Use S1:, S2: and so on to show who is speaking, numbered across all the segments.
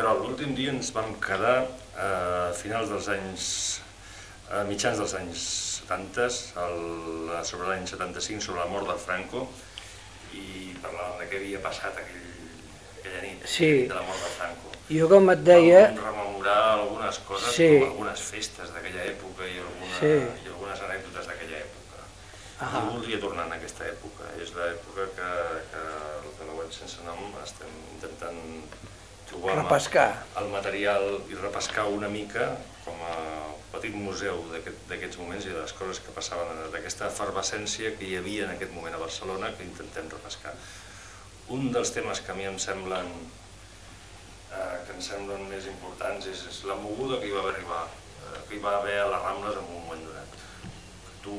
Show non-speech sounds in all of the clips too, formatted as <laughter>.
S1: Carol, l'últim dia ens vam quedar a finals dels anys, a mitjans dels anys 70, el, sobre l'any 75, sobre la mort del Franco, i parlàvem de què havia passat aquell, aquella nit,
S2: Sí.
S1: de la mort del Franco.
S2: Jo, com et deia,
S1: Vam rememorar algunes coses,
S2: Sí.
S1: com algunes festes d'aquella època i, alguna,
S2: Sí.
S1: i algunes anècdotes d'aquella època.
S2: Ah.
S1: Jo voldria tornar en aquesta època. És l'època que, que el de la web sense nom estem intentant trobar
S2: repescar.
S1: el material i repescar una mica com a petit museu d'aquest- d'aquests moments i de les coses que passaven, d'aquesta efervescència que hi havia en aquest moment a Barcelona que intentem repescar. Un dels temes que a mi em semblen eh, que em semblen més importants és, és la moguda que hi va arribar, eh, que hi va haver a les Rambles en un moment donat. Tu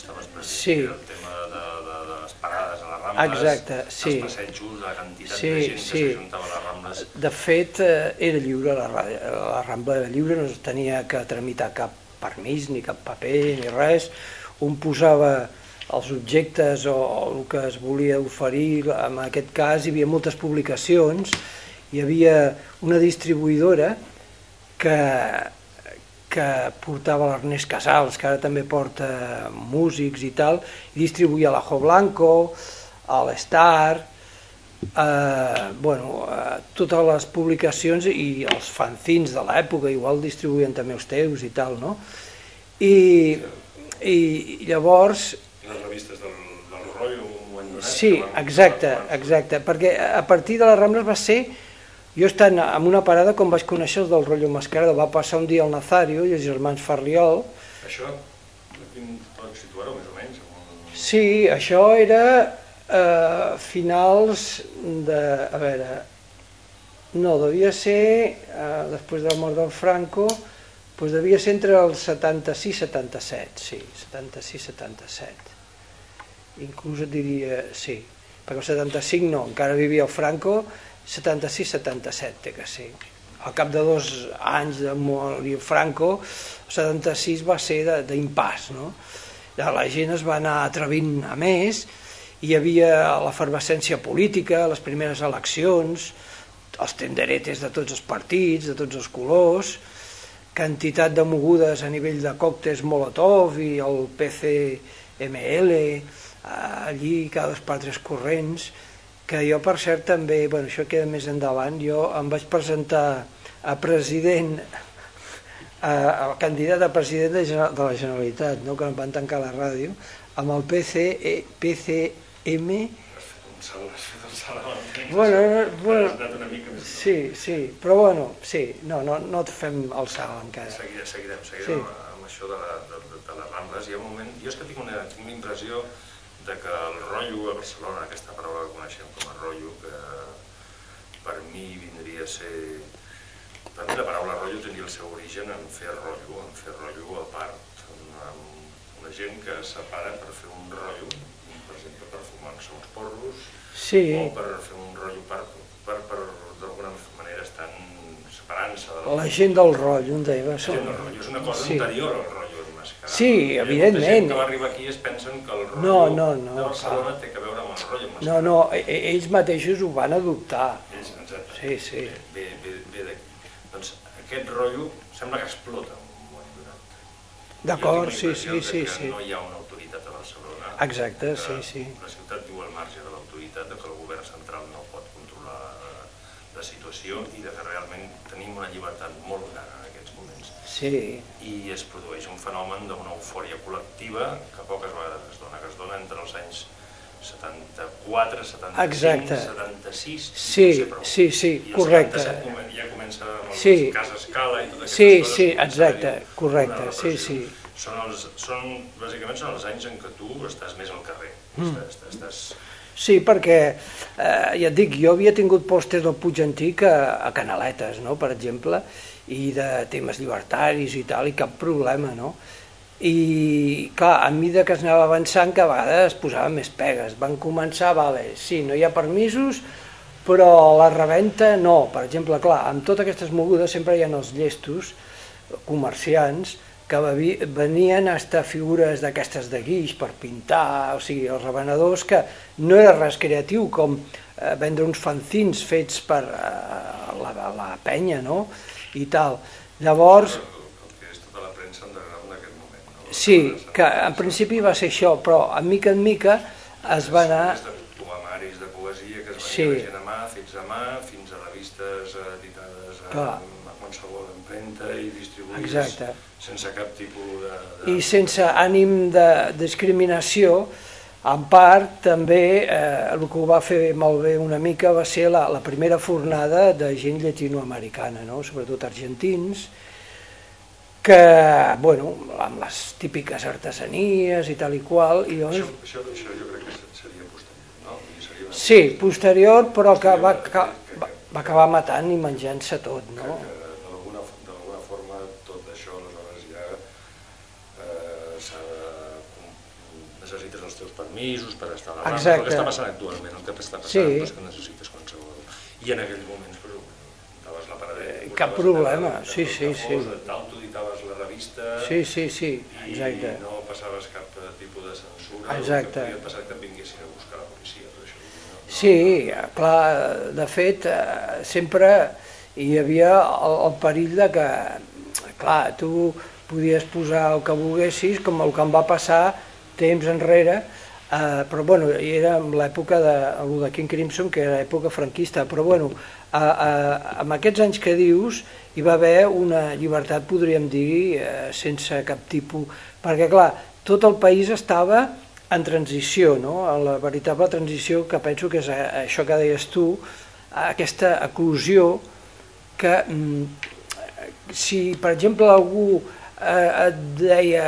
S1: estaves present,
S2: Sí.
S1: que el tema de, de, de les parades a les Rambles,
S2: Exacte, sí.
S1: els passejos, la quantitat
S2: Sí,
S1: de gent que
S2: sí.
S1: s'ajuntava a les Rambles.
S2: De fet, eh, era lliure, la, la Rambla era lliure, no es tenia que tramitar cap permís, ni cap paper, ni res. Un posava els objectes o el que es volia oferir, en aquest cas hi havia moltes publicacions, hi havia una distribuïdora que, que portava l'Ernest Casals, que ara també porta músics i tal, i distribuïa l'Ajo Blanco, a l'Star, eh, bueno, eh, totes les publicacions i els fanzins de l'època, igual distribuïen també els teus i tal, no? I, i llavors
S1: les revistes del, del donat.
S2: Sí, exacte, exacte, perquè a partir de les Rambles va ser, jo estant en una parada com vaig conèixer els del rotllo Mascarada, va passar un dia al Nazario i els germans Ferriol,
S1: Això, quin pots situar-ho més o menys?
S2: Sí, això era eh, finals de, a veure, no, devia ser, eh, després de la mort del Franco, doncs devia ser entre el 76 i 77, sí, 76 77. inclús et diria, sí, perquè el 75 no, encara vivia el Franco, 76-77 té que ser. Al cap de dos anys de morir Franco, el 76 va ser d'impàs, no? La gent es va anar atrevint a més, hi havia l'efervescència política, les primeres eleccions, els tenderetes de tots els partits, de tots els colors, quantitat de mogudes a nivell de còctels Molotov i el PCML, eh, allí cada dos per tres corrents, que jo per cert també, bueno, això queda més endavant, jo em vaig presentar a president, a, a candidat a president de, de la Generalitat, no? que em van tancar la ràdio, amb el PC, eh, PCM, Bueno, no, bueno. Sí, sí, però bueno, sí, no, no, no et fem el salt encara.
S1: Seguirem, seguirem, seguirem
S2: Sí.
S1: amb, això de, la, de, de les Rambles. Hi ha un moment, jo és que tinc una, tinc una impressió de que el rotllo a Barcelona, aquesta paraula que coneixem com a rotllo, que per mi vindria a ser... Per mi la paraula rotllo tindria el seu origen en fer rotllo, en fer rotllo a part, amb, una gent que es separa per fer un rotllo, per exemple, per fumar-se uns porros,
S2: Sí,
S1: o per fer un rotllo per, per, per d'alguna manera estan separant-se de
S2: la gent del rotllo, em deia. va
S1: Sí,
S2: ser-
S1: el rotllo és una cosa
S2: Sí.
S1: anterior al rotllo.
S2: Sí,
S1: Hi ha molta
S2: evidentment.
S1: gent que va arribar aquí es pensen que el rotllo
S2: No, no, no,
S1: de Barcelona
S2: clar.
S1: té que veure amb el rotllo enmascarat.
S2: No, no, e- ells mateixos ho van adoptar.
S1: Ells, exacte.
S2: Sí, sí.
S1: Ve, ve, ve de... Doncs aquest rotllo sembla que explota en un moment donat.
S2: D'acord, sí, sí, sí,
S1: que
S2: sí.
S1: no hi ha una autoritat a Barcelona.
S2: Exacte,
S1: que
S2: sí, sí.
S1: La ciutat viu al marge de l'autoritat, de que el govern central no pot controlar eh, la situació i de que realment tenim una llibertat molt gran en aquests moments.
S2: Sí,
S1: i es produeix un fenomen d'una eufòria col·lectiva que poques vegades es dona, que es dona entre els anys 74, 75,
S2: Exacte.
S1: 76...
S2: Sí,
S1: no sé prou.
S2: sí, sí,
S1: I
S2: correcte.
S1: 77 comen- ja comença amb els
S2: Sí.
S1: Casa Escala i totes aquestes
S2: Sí,
S1: coses.
S2: sí, exacte, correcte, sí, sí.
S1: Són els, són, bàsicament són els anys en què tu estàs més al carrer.
S2: Mm.
S1: Estàs, estàs,
S2: Sí, perquè, eh, ja et dic, jo havia tingut pòsters del Puig Antic a, a Canaletes, no?, per exemple, i de temes llibertaris i tal, i cap problema, no? I, clar, a mesura que es anava avançant, que a vegades es posaven més pegues. Van començar, vale, sí, no hi ha permisos, però la reventa no. Per exemple, clar, amb totes aquestes mogudes sempre hi ha els llestos comerciants que venien a estar figures d'aquestes de guix per pintar, o sigui, els revenedors que no era res creatiu com a vendre uns fanzins fets per eh, la, la penya, no? I tal. Llavors,
S1: El que és tota la premsa underground d'aquest moment. No?
S2: sí, que en principi va ser això, però a mica en mica es va anar...
S1: Des de poemaris de poesia que es
S2: Sí.
S1: venien sí. a mà, fets a mà, fins a revistes eh, editades a, a qualsevol empremta i distribuïdes
S2: Exacte.
S1: sense cap tipus de... de...
S2: i sense ànim de discriminació, en part també eh, el que ho va fer malbé una mica va ser la, la primera fornada de gent llatinoamericana, no? sobretot argentins, que, bueno, amb les típiques artesanies i tal i qual, i
S1: Això,
S2: llavors...
S1: això, això jo crec que seria posterior, no? Seria una
S2: Sí, posterior, però que va, que va, va acabar matant i menjant-se tot, no?
S1: que d'alguna d'alguna forma tot això aleshores ja eh, s'ha de necessites els teus permisos per estar a la
S2: Exacte.
S1: el que està passant actualment, el que està passant
S2: Sí.
S1: sí. és que necessites qualsevol i en aquells moments però, daves la paradeta
S2: cap problema, sí, sí, sí.
S1: tal, tu editaves la revista
S2: Sí, sí, sí,
S1: i
S2: exacte.
S1: no passaves cap eh, tipus de censura
S2: Exacte.
S1: el que podia passar que et vinguessin a buscar la policia tot això, no, no,
S2: Sí, clar, de fet, eh, sempre hi havia el, el perill de que, clar, tu podies posar el que volguessis, com el que em va passar temps enrere, eh, però bueno, era en l'època de, de King Crimson, que era època franquista, però bueno, a, a, amb aquests anys que dius, hi va haver una llibertat, podríem dir, eh, sense cap tipus, perquè clar, tot el país estava en transició, no? en la veritable transició que penso que és eh, això que deies tu, aquesta eclosió que mm, si per exemple algú eh, et deia,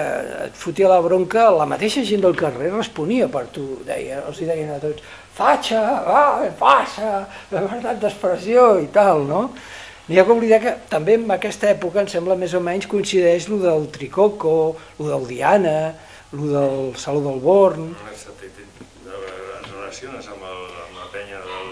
S2: et fotia la bronca, la mateixa gent del carrer responia per tu, deia, els hi deien a tots, fatxa, va, passa, la veritat d'expressió i tal, no? N'hi ha que oblidar que també en aquesta època, em sembla més o menys, coincideix lo del Tricoco, lo del Diana, lo del Saló del Born,
S1: et relaciones amb, el, amb la penya del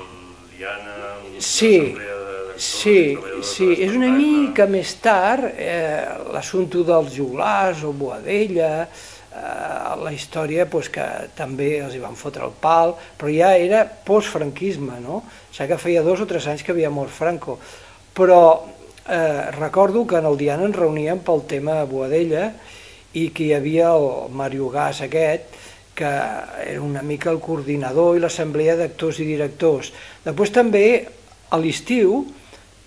S1: Diana, amb
S2: Sí,
S1: l'assemblea de-
S2: Sí, sí, és una mica més tard eh, l'assumpte dels joglars o Boadella, eh, la història pues, que també els hi van fotre el pal, però ja era postfranquisme, no? O sigui que feia dos o tres anys que havia mort Franco. Però eh, recordo que en el Diana ens reuníem pel tema Boadella i que hi havia el Mario Gas aquest, que era una mica el coordinador i l'assemblea d'actors i directors. Després també, a l'estiu,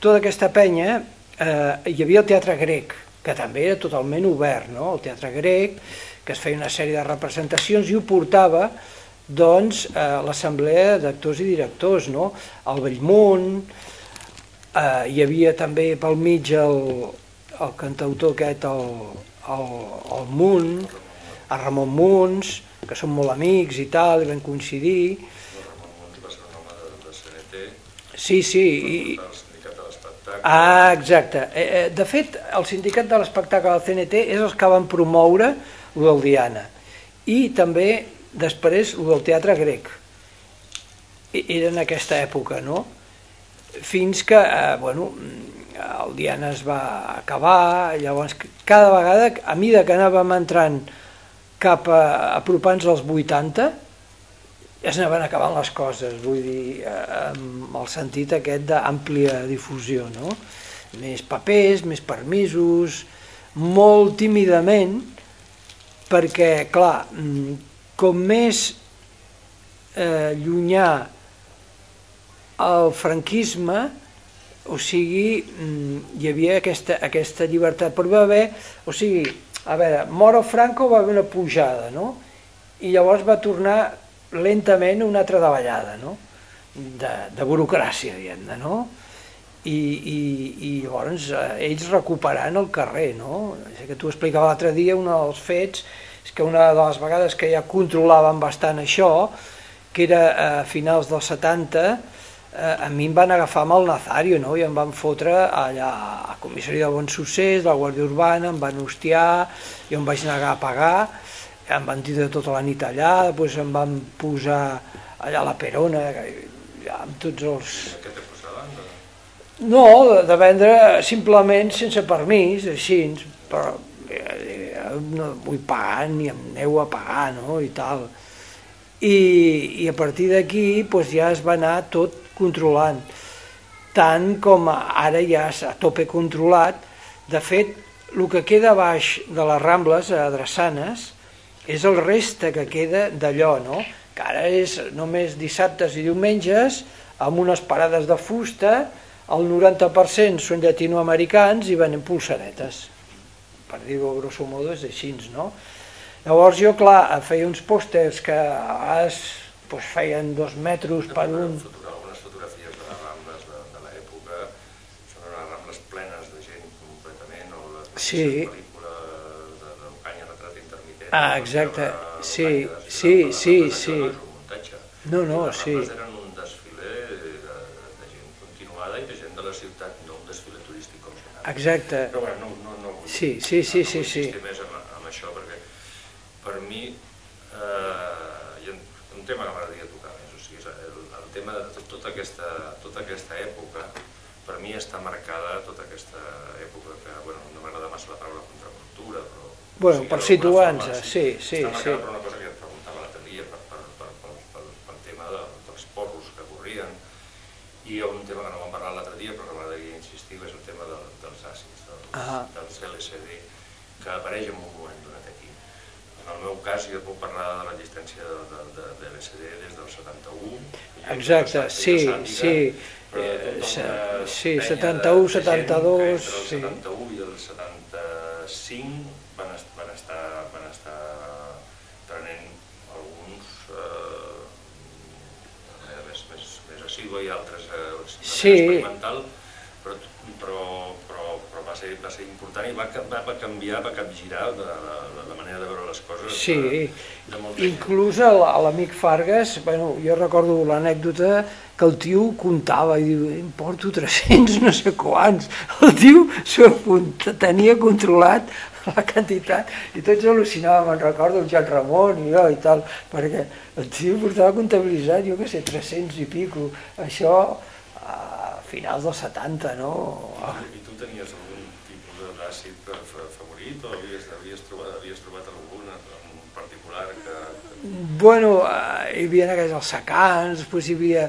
S2: tota aquesta penya, eh, hi havia el teatre grec, que també era totalment obert, no? el teatre grec, que es feia una sèrie de representacions i ho portava doncs, eh, l'assemblea d'actors i directors, no? el Bellmunt, eh, hi havia també pel mig el, el cantautor aquest, el, el, el Munt, el Ramon Munts, que són molt amics i tal, i van coincidir. Sí, sí, i, Ah, exacte. Eh, eh, De fet, el sindicat de l'espectacle del CNT és els que van promoure el del Diana. I també, després, el del teatre grec. I- Era en aquesta època, no? Fins que, eh, bueno, el Diana es va acabar, llavors cada vegada, a mida que anàvem entrant cap a apropant-nos als 80, ja s'anaven acabant les coses, vull dir, eh, amb el sentit aquest d'àmplia difusió, no? Més papers, més permisos, molt tímidament, perquè, clar, com més eh, llunyà el franquisme, o sigui, mm, hi havia aquesta, aquesta llibertat, però va haver, o sigui, a veure, mor Franco va haver una pujada, no? I llavors va tornar lentament una altra davallada, no? De, de burocràcia, diguem-ne, no? I, i, i llavors eh, ells recuperant el carrer, no? És que tu explicava l'altre dia, un dels fets, és que una de les vegades que ja controlaven bastant això, que era a finals dels 70, eh, a mi em van agafar amb el Nazario, no? i em van fotre allà a comissari de Bon Succés, la Guàrdia Urbana, em van hostiar, jo em vaig negar a pagar, em van tindre tota la nit allà, després em van posar allà a la Perona, amb tots els...
S1: Què te posaven?
S2: No, de, de vendre simplement sense permís, així, però eh, no vull pagar ni em aneu a pagar, no?, i tal. i, i a partir d'aquí doncs, ja es va anar tot controlant, tant com ara ja és a tope controlat. De fet, el que queda baix de les Rambles, a Drassanes, és el reste que queda d'allò, no? que ara és només dissabtes i diumenges, amb unes parades de fusta, el 90% són llatinoamericans i venen pulsaretes. Per dir-ho grosso modo és així, no? Llavors jo, clar, feia uns pòsters que es, pues, feien dos metres per un...
S1: Algunes fotografies de les Rambles de, de l'època són unes Rambles plenes de gent completament, o la
S2: Sí. Ah, exacte. Sí, sí, sí, sí.
S1: No.
S2: No, sí.
S1: Eren un de, gent continuada i de gent de la ciutat, no un desfile turístic com.
S2: Exacte.
S1: Però bueno, no, no, no vull,
S2: Sí, sí, sí,
S1: no
S2: sí, sí.
S1: més en, en això perquè per mi eh, hi ha un tema que m'agradaria tocar més, o sigui, el, el tema de tot, tota, aquesta, tota aquesta època, per mi està marcada tota aquesta època que, bueno, no m'agrada massa la paraula contracultura, però...
S2: Bueno, per situar-nos, sí, sí, sí.
S1: per una cosa que et preguntava l'altre dia, per, per, per, per, per, pel tema de, dels porros que corrien, i un tema que no vam parlar l'altre dia, però que m'agradaria insistir, és el tema del, dels àcids, dels,
S2: Ah.
S1: dels LSD, que apareix en un moment donat aquí. En el meu cas, jo puc parlar de l'existència de, de, de, de LSD des del 71. i jo
S2: Exacte, sí, sí.
S1: però
S2: Eh, sí,
S1: penya
S2: 71,
S1: de- de gent que
S2: 72,
S1: Entre el
S2: sí.
S1: 71 i el 75 van, est van, estar, van estar prenent alguns eh, de manera més, més, més assídua i altres eh,
S2: Sí.
S1: experimental, però, però, però, però va, ser, va ser important i va, va, va canviar, va capgirar de, la, la manera de veure les coses
S2: Sí,
S1: de, de
S2: inclús l'amic Fargas, bueno, jo recordo l'anècdota que el tio comptava i diu, em porto 300 no sé quants. El tio tenia controlat <laughs> la quantitat i tots al·lucinàvem, me'n recordo el Jan Ramon i jo i tal, perquè el tio portava comptabilitzat, jo què sé, 300 i pico. Això a finals dels 70, no?
S1: I tu tenies algun tipus d'àcid fa- fa- favorit o havies, havies, trobat, havies trobat algun en particular que...
S2: Bueno, eh, hi havia aquells els secans, després hi havia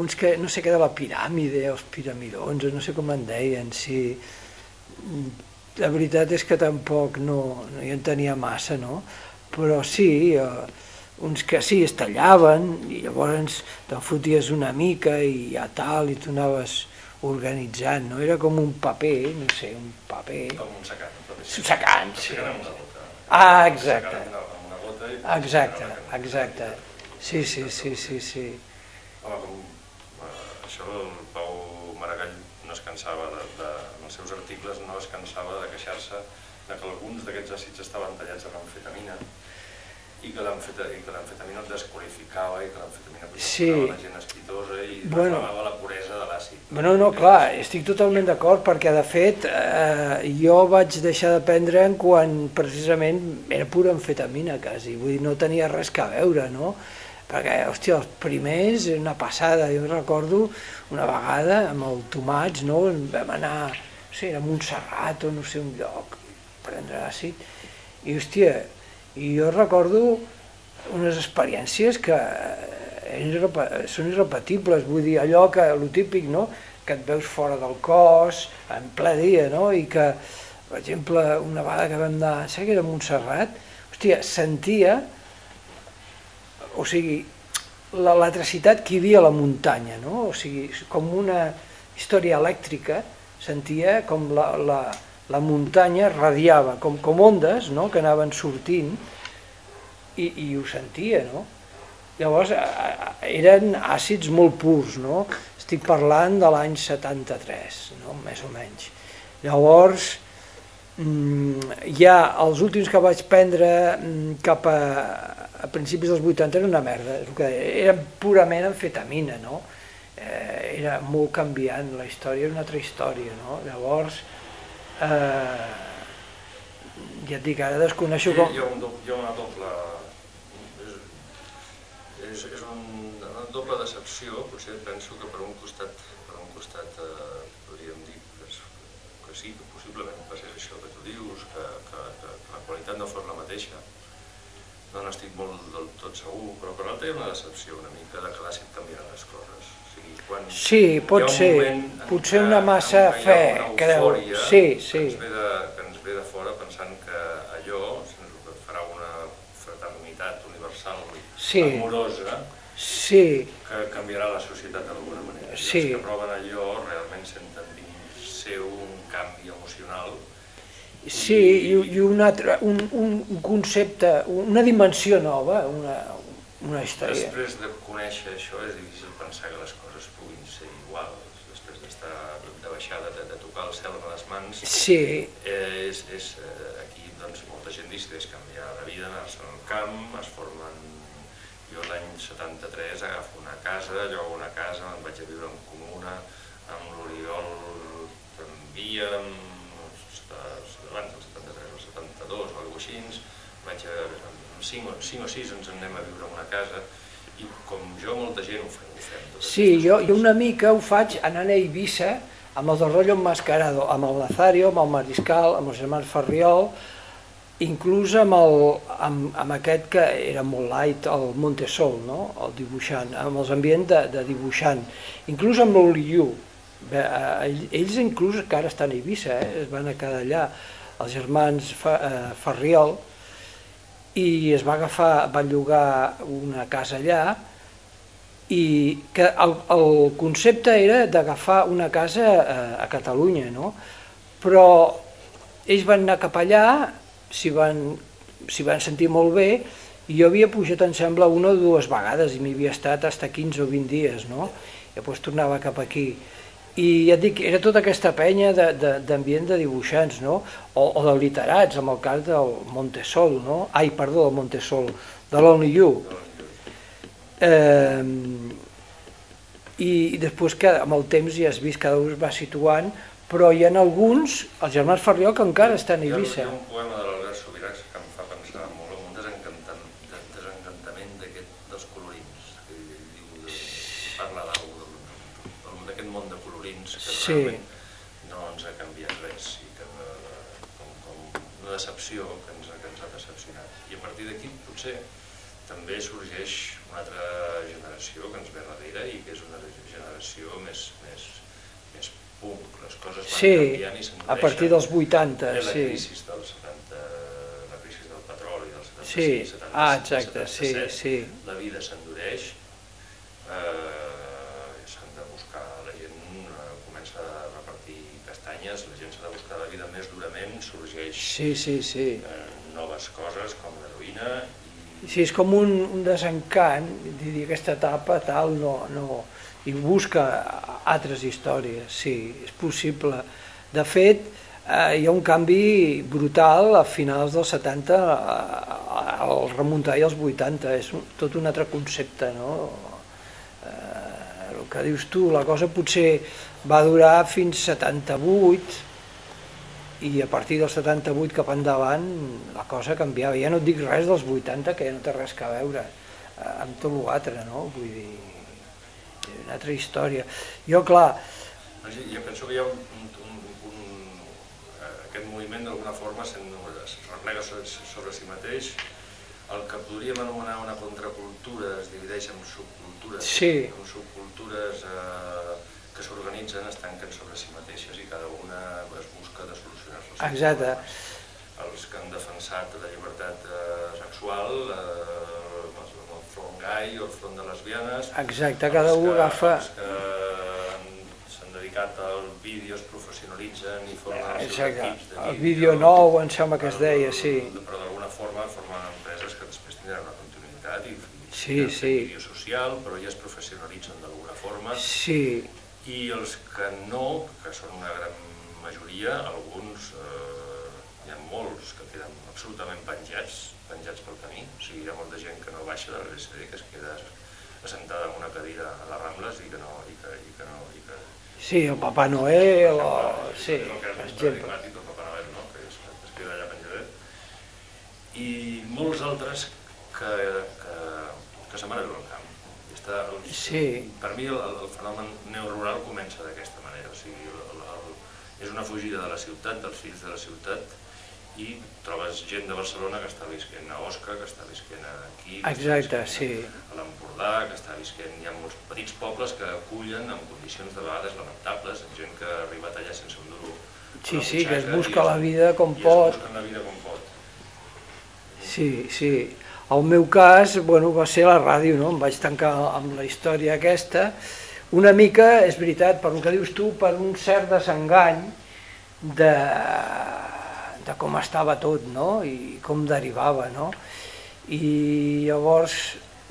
S2: uns que, no sé què, de la piràmide, els piramidons, no sé com en deien, sí. La veritat és que tampoc no, no hi en tenia massa, no? Però sí, eh, uns que sí, es tallaven, i llavors te'n foties una mica i ja tal, i tu anaves organitzant, no? Era com un paper, no sé, un paper...
S1: Com un secant. un
S2: Secant, sí.
S1: Secant gota.
S2: Ah, exacte. Exacte, exacte. Sí, sí, sí, sí, sí.
S1: Home, com, eh, això el Pau Maragall no es cansava de, de, seus articles no es cansava de queixar-se de que alguns d'aquests àcids estaven tallats amb amfetamina i que l'amfetamina el desqualificava i que l'amfetamina
S2: Sí.
S1: la gent espitosa i
S2: Bueno.
S1: reclamava la puresa de l'àcid.
S2: No, no, clar, estic totalment d'acord perquè de fet eh, jo vaig deixar de prendre quan precisament era pura amfetamina quasi, vull dir, no tenia res que veure, no? Perquè, hòstia, els primers, una passada, jo recordo una vegada amb el Tomats, no? Vam anar, sé, era Montserrat o no sé, un lloc, prendre àcid, i hòstia, i jo recordo unes experiències que irrepa- són irrepetibles, vull dir, allò que, el típic, no?, que et veus fora del cos, en ple dia, no?, i que, per exemple, una vegada que vam anar, sé que era Montserrat, hòstia, sentia, o sigui, l'electricitat que hi havia a la muntanya, no?, o sigui, com una història elèctrica, sentia com la, la, la muntanya radiava, com, com ondes, no?, que anaven sortint, i, i ho sentia, no? Llavors, eren àcids molt purs, no? Estic parlant de l'any 73, no? més o menys. Llavors, mm, ja els últims que vaig prendre mm, cap a, a principis dels 80 era una merda, eren purament amfetamina, no? Eh, era molt canviant, la història era una altra història, no? Llavors, eh, ja et dic, ara desconeixo com...
S1: Hi ha, un, do- hi ha una doble... És, és, és un, una doble decepció, potser penso que per un costat, per un costat eh, podríem dir que, és, que sí, que possiblement passés això que tu dius, que, que, que, que la qualitat no fos la mateixa, no n'estic molt del tot segur, però per l'altre hi ha una decepció una mica de que l'àcid canviarà les coses. O sigui, quan
S2: Sí, pot
S1: un
S2: ser. Potser una massa
S1: en
S2: fe,
S1: una
S2: creu.
S1: eufòria
S2: Sí,
S1: Que
S2: sí.
S1: ens, ve de, que ens ve de fora pensant que allò farà una fraternitat universal
S2: Sí.
S1: amorosa
S2: Sí,
S1: que canviarà la societat d'alguna manera. I
S2: Sí.
S1: els que proven allò realment senten dins seu un canvi emocional
S2: sí, i, i un, altre, un, un concepte, una dimensió nova, una, una història.
S1: Després de conèixer això és difícil pensar que les coses puguin ser iguals, després d'estar de baixar, de, de tocar el cel amb les mans,
S2: Sí,
S1: eh, és, és, eh, aquí doncs, molta gent decideix canviar de vida, anar-se al camp, es formen... Jo l'any 73 agafo una casa, llogo una casa, me'n vaig a viure en comuna, amb l'Oriol t'envia, abans del 73 o 72 o alguna cosa així, vaig a, amb 5 o, 5 o 6 ens en anem a viure en una casa, i com jo, molta gent ho fem. Ho fem
S2: sí, jo, jo una mica ho faig anant a Eivissa amb el del rotllo enmascarado, amb el Nazario, amb el Mariscal, amb els germans Ferriol, inclús amb, el, amb, amb aquest que era molt light, el Montesol, no? el dibuixant, amb els ambients de, de dibuixant, inclús amb l'Oliu. Eh, Ells inclús que ara estan a Eivissa, eh? es van a quedar allà, els germans eh, Ferriol, i es va agafar, va llogar una casa allà, i que el, el concepte era d'agafar una casa a, a Catalunya, no? però ells van anar cap allà, s'hi van, van sentir molt bé, i jo havia pujat, em sembla, una o dues vegades, i m'hi havia estat fins 15 o 20 dies, no? I després tornava cap aquí. I ja et dic, era tota aquesta penya de- de- d'ambient de, de dibuixants, no? O, o de literats, amb el cas del Montesol, no? Ai, perdó, del Montesol, de l'Only You. Eh, i, I després que amb el temps ja has vist cada un es va situant, però hi ha alguns, els germans Ferriol, que encara estan a
S1: ha, hi
S2: Eivissa.
S1: ha un poema de l'Albert Subirats que em fa pensar molt en un desencantam, de, desencantament d'aquest, dels colorins. Que ell, ell diu de, parla d'algú del- d'aquest món de que
S2: Sí.
S1: realment no ens ha canviat res i que eh, com, com una decepció que ens, que ens ha decepcionat. I a partir d'aquí potser també sorgeix una altra generació que ens ve darrere i que és una generació més, més, més punk. Les coses van
S2: Sí,
S1: canviant i
S2: a
S1: s'endureixen.
S2: partir dels 80,
S1: Eh, la
S2: sí.
S1: crisi del 70, la crisi del petroli del 76,
S2: Sí,
S1: 76,
S2: ah, exacte, sí,
S1: 77,
S2: sí.
S1: la vida s'endureix, eh, s'han de buscar, la gent eh, comença a repartir castanyes, la gent s'ha de buscar la vida més durament, sorgeix
S2: Sí, sí, sí.
S1: eh, noves coses com l'heroïna i
S2: Sí, és com un, un desencant, de dir aquesta etapa tal, no, no, i busca altres històries, sí, és possible. De fet, eh, hi ha un canvi brutal a finals dels 70 eh, al remuntar i als 80, és un, tot un altre concepte, no? Eh, el que dius tu, la cosa potser va durar fins 78, i a partir del 78 cap endavant la cosa canviava. Ja no et dic res dels 80, que ja no té res que veure eh, amb tot l'altre, no? Vull dir, una altra història. Jo, clar,
S1: Jo penso que hi ha un, un, un, un eh, aquest moviment d'alguna forma es replega sobre, sobre si mateix. El que podríem anomenar una contracultura es divideix en subcultures,
S2: Sí.
S1: en subcultures eh, que s'organitzen, es tanquen sobre si mateixes i cada una es busca de seus
S2: Exacte.
S1: Els que han defensat la llibertat eh, sexual, eh, el front gai o el front de lesbianes,
S2: exacte, cada un agafa...
S1: Els que s'han dedicat al vídeo es professionalitzen i formen els seus
S2: Exacte,
S1: equips de
S2: el vídeo nou, em sembla que es deia, sí.
S1: Però d'alguna forma formen empreses que després tindran una continuïtat i i
S2: Sí, sí.
S1: vídeo social, però ja es professionalitzen d'alguna forma.
S2: Sí,
S1: I els que no, que són una gran majoria, alguns, eh, hi ha molts que queden absolutament penjats, penjats pel camí. O sigui, hi ha molta gent que no baixa de l'LCD, que es queda assentada en una cadira a les Rambles i que no... I que, i que no i que,
S2: sí, el Papa Noel, o... sí,
S1: és el
S2: per
S1: més paradigmàtic del Papa Noel, no? que es, es queda allà penjadet. I molts altres que, que, que se'n van a viure al camp. I està, el,
S2: Sí.
S1: Per mi el, el fenomen neorural comença d'aquesta manera, o sigui, el, el, el, és una fugida de la ciutat, dels fills de la ciutat, i trobes gent de Barcelona que està visquent a Osca, que està visquent aquí,
S2: Exacte, sí.
S1: a l'Empordà, que està visquent, hi ha molts petits pobles que acullen en condicions de vegades lamentables, gent que ha arribat allà sense un duro.
S2: Sí, sí, que es busca la vida com
S1: i
S2: pot.
S1: es busquen la vida com pot.
S2: Sí, sí. El meu cas, bueno, va ser la ràdio, no? Em vaig tancar amb la història aquesta. Una mica, és veritat, per el que dius tu, per un cert desengany de, de com estava tot, no? I com derivava, no? I llavors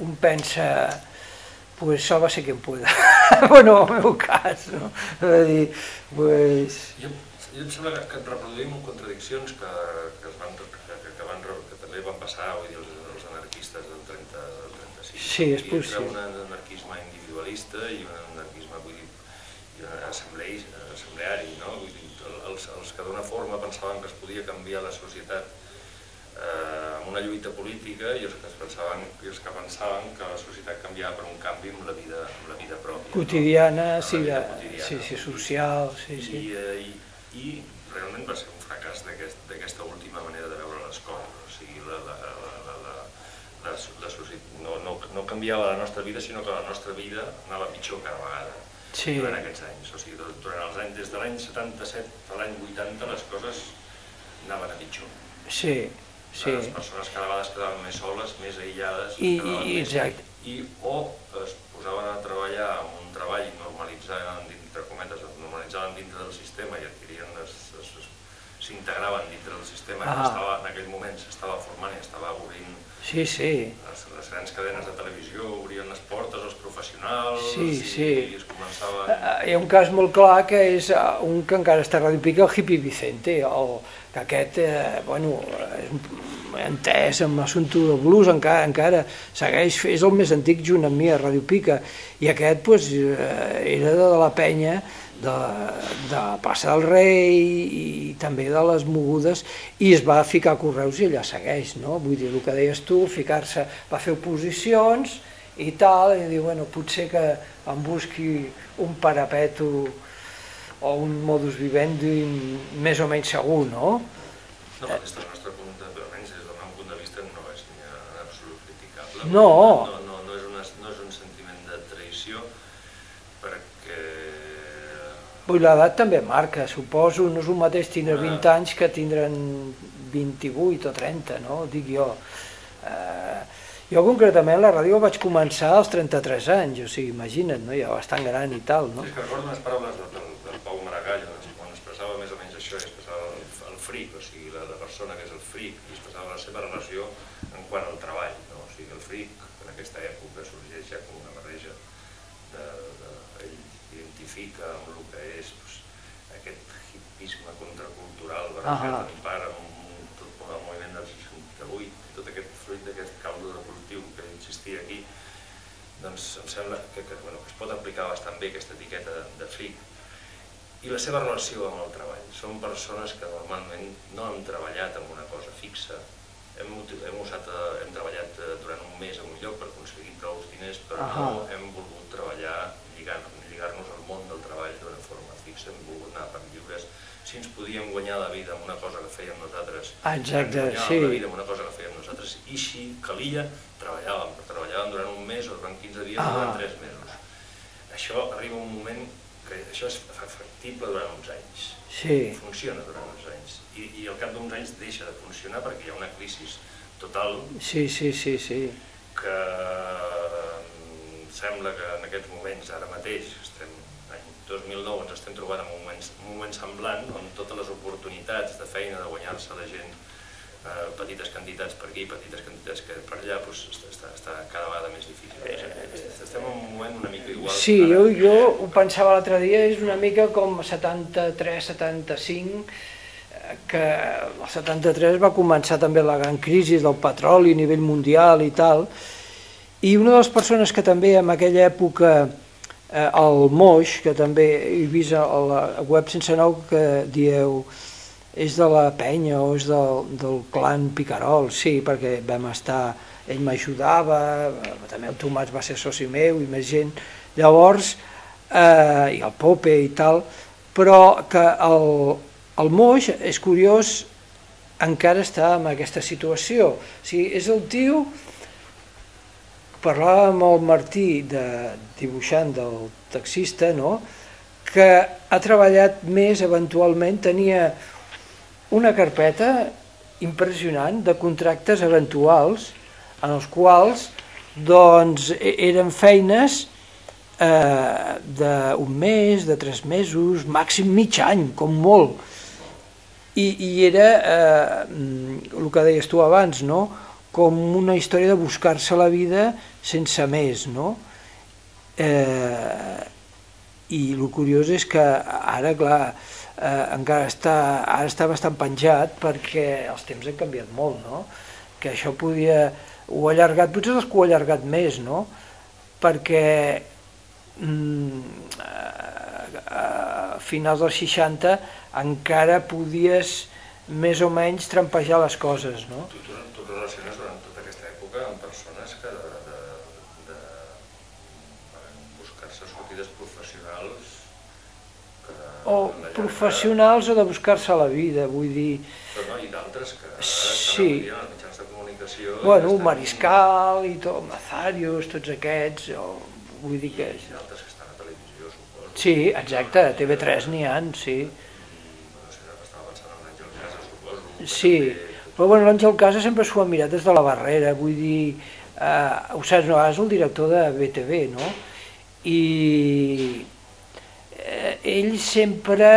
S2: un pensa, pues sálvase quien pueda. <laughs> bueno, en el meu cas, no? És dir, pues...
S1: Jo, jo em sembla que, que reproduïm contradiccions que, que, es van, que, que, van, que també van passar vull dir, els, els anarquistes del, 30, del 35.
S2: Sí, és possible.
S1: Entre un individualista i un anarquisme vull dir, i un assembleari, no? Vull dir, els, els que d'una forma pensaven que es podia canviar la societat eh, amb una lluita política i els que, es pensaven, i els que pensaven que la societat canviava per un canvi amb la vida, amb la vida pròpia.
S2: Quotidiana,
S1: no?
S2: sí, de,
S1: vida quotidiana.
S2: sí, sí, social, sí, sí.
S1: I, eh, i, I realment va ser un fracàs d'aquest- d'aquesta última manera de veure les coses. O sigui, la, la, la, la, la, la, la societat no, canviava la nostra vida, sinó que la nostra vida anava pitjor cada vegada
S2: Sí.
S1: durant aquests anys. O sigui, durant els anys, des de l'any 77 a l'any 80, les coses anaven a pitjor.
S2: Sí, sí.
S1: Les persones cada vegada es quedaven més soles, més aïllades,
S2: I- i-
S1: més-
S2: exacte.
S1: i o es posaven a treballar amb un treball normalitzant, dintre cometes, normalitzaven dintre del sistema i adquirien les, les, s'integraven dintre del sistema que
S2: Ah.
S1: estava, en aquell moment s'estava formant i estava obrint
S2: Sí, sí.
S1: les, les grans cadenes de televisió, obrien les portes als professionals
S2: Sí,
S1: i,
S2: sí.
S1: i es començaven...
S2: Eh, Hi ha un cas molt clar que és eh, un que encara està a Ràdio Pica, el hippie Vicente, el, que aquest, eh, bueno, és entès amb l'assumpte del blues, encara, encara segueix, és el més antic junt amb mi a Ràdio Pica, i aquest pues, eh, era de la penya de, de Plaça del Rei i també de les mogudes i es va ficar a Correus i allà segueix, no? Vull dir, el que deies tu, ficar-se, va fer oposicions i tal, i diu, bueno, potser que em busqui un parapeto o un modus vivendi més o menys segur, no?
S1: No, des del nostre punt de vista, almenys des del meu punt de vista, no és ni en absolut criticable.
S2: No.
S1: No, no, no, és, una, no és un sentiment de traïció, perquè...
S2: Vull l'edat també marca, suposo, no és un mateix tindre
S1: Ah.
S2: 20 anys que tindre'n 28 o 30, no? Dic jo. Eh, jo concretament la ràdio vaig començar als 33 anys, o sigui, imagina't, no? ja bastant gran i tal, no?
S1: És que recordo unes paraules del, del, del Pau Maragall, doncs, quan expressava més o menys això, i expressava el, el fric, o sigui, la, la persona que és el fric, i expressava la seva relació en quant al treball, no? o sigui, el fric en aquesta època sorgeix ja com una barreja de, de, ell identifica amb el que és doncs, aquest hipisme en part amb un, tot el moviment del 68, tot aquest fruit d'aquest caldo de cultiu que existia aquí, doncs em sembla que, que, bueno, que es pot aplicar bastant bé aquesta etiqueta de, de fric. I la seva relació amb el treball. Són persones que normalment no han treballat en una cosa fixa. Hem, hem, usat, eh, hem treballat eh, durant un mes en un lloc per aconseguir prou diners, però
S2: Ahà.
S1: no hem volgut treballar, lligar-nos lligar al món del treball d'una forma fixa, hem volgut anar per lliures. Si ens podíem guanyar la vida amb una cosa que fèiem nosaltres,
S2: Ah, exacte, sí.
S1: la vida amb una cosa que fèiem nosaltres, i si calia, treballàvem, però treballàvem durant un mes o durant 15 dies o
S2: Ah.
S1: durant 3 mesos. Això arriba un moment que això és fa- factible durant uns anys,
S2: Sí,
S1: funciona durant uns anys, i, i al cap d'uns anys deixa de funcionar perquè hi ha una crisi total
S2: sí, sí, sí, sí.
S1: que sembla que en aquests moments, ara mateix, 2009, ens estem trobant en un moment, un moment semblant on totes les oportunitats de feina de guanyar-se la gent eh, petites quantitats per aquí, petites quantitats que per allà, doncs, està, està, cada vegada més difícil. Doncs, estem en un moment una mica igual.
S2: Sí, jo, jo ho pensava l'altre dia, és una mica com 73-75, que el 73 va començar també la gran crisi del petroli a nivell mundial i tal, i una de les persones que també en aquella època, eh, el Moix, que també he vist a la web sense nou que dieu és de la penya o és del, del clan Picarol, sí, perquè vam estar, ell m'ajudava, també el Tomàs va ser soci meu i més gent, llavors, eh, i el Pope i tal, però que el, el Moix és curiós encara està en aquesta situació. O sigui, és el tio, parlava amb el Martí, de, dibuixant del taxista, no? que ha treballat més eventualment, tenia una carpeta impressionant de contractes eventuals en els quals doncs, e-, eren feines eh, d'un mes, de tres mesos, màxim mig any, com molt. I, i era eh, el que deies tu abans, no? Com una història de buscar-se la vida sense més. No? Eh, I el curiós és que ara, clar, eh, encara està, ara està bastant penjat perquè els temps han canviat molt, no? que això podia, ho ha allargat, potser és que ho ha allargat més, no? perquè mm, a finals dels 60 encara podies més o menys trampejar les coses, no?
S1: Tu, tu, tu durant tota aquesta època amb persones que de, de, de, van buscar-se sortides professionals que
S2: o professionals o de buscar-se la vida, vull dir...
S1: Però no, i d'altres que ara
S2: Sí.
S1: estan mitjans de comunicació...
S2: Bueno,
S1: estan-
S2: Mariscal i tot, Mazarios, tots aquests, o, vull dir que...
S1: I d'altres que estan a televisió, suposo.
S2: Sí, exacte, a TV3 n'hi ha, sí.
S1: No sé, estava pensant en l'Àngel Casas, suposo.
S2: Sí, però bueno, l'Àngel Casas sempre s'ho ha mirat des de la barrera, vull dir, eh, ho saps, no, és el director de BTV, no? I eh, ell sempre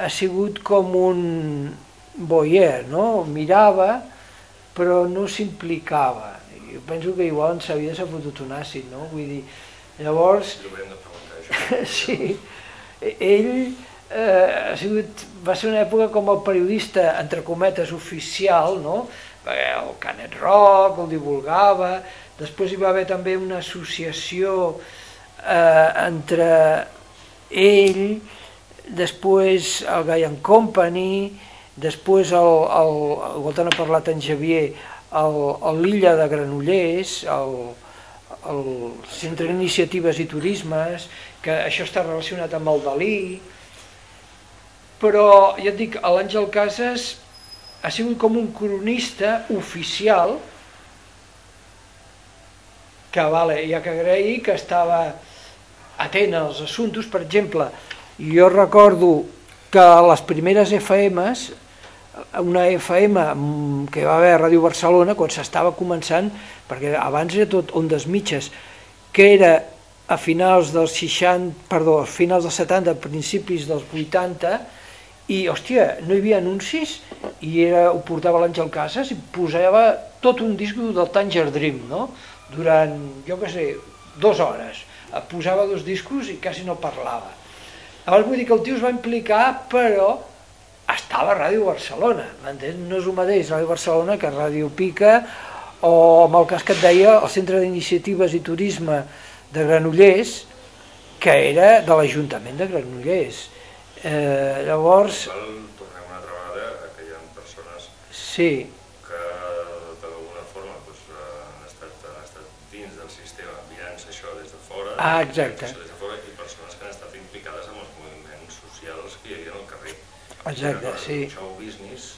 S2: ha sigut com un voyeur, no? Mirava, però no s'implicava. Jo penso que igual en sa vida s'ha fotut un àcid, no? Vull dir, llavors, <laughs> sí, ell eh, ha sigut, va ser una època com el periodista, entre cometes, oficial, no? El Canet Rock el divulgava, després hi va haver també una associació eh, entre ell, després el Guy and Company, després el, el, igual n'ha parlat en Xavier, l'illa de Granollers, el, el Centre d'Iniciatives i Turismes, que això està relacionat amb el Dalí, però ja et dic, l'Àngel Casas ha sigut com un cronista oficial que vale, ha que agrair que estava atent als assumptes, per exemple, jo recordo que les primeres FMs, una FM que va haver a Ràdio Barcelona quan s'estava començant, perquè abans era tot ondes mitges, que era a finals dels 60, perdó, a finals dels 70, principis dels 80, i, hòstia, no hi havia anuncis, i era, ho portava l'Àngel Casas i posava tot un disc del Tanger Dream, no? Durant, jo què sé, dues hores. Posava dos discos i quasi no parlava. Llavors vull dir que el tio es va implicar, però estava a Ràdio Barcelona, m'entens? No és el mateix Ràdio Barcelona que Ràdio Pica, o amb el cas que et deia, el Centre d'Iniciatives i Turisme de Granollers, que era de l'Ajuntament de Granollers. Eh, llavors,
S1: Val, tornem una altra vegada que hi ha persones
S2: sí,
S1: que d'alguna forma doncs, han, estat, han estat dins del sistema mirant-se això des de fora,
S2: Ah, exacte.
S1: i persones que han estat implicades en els moviments socials que hi havia al carrer.
S2: exacte, sí.
S1: show business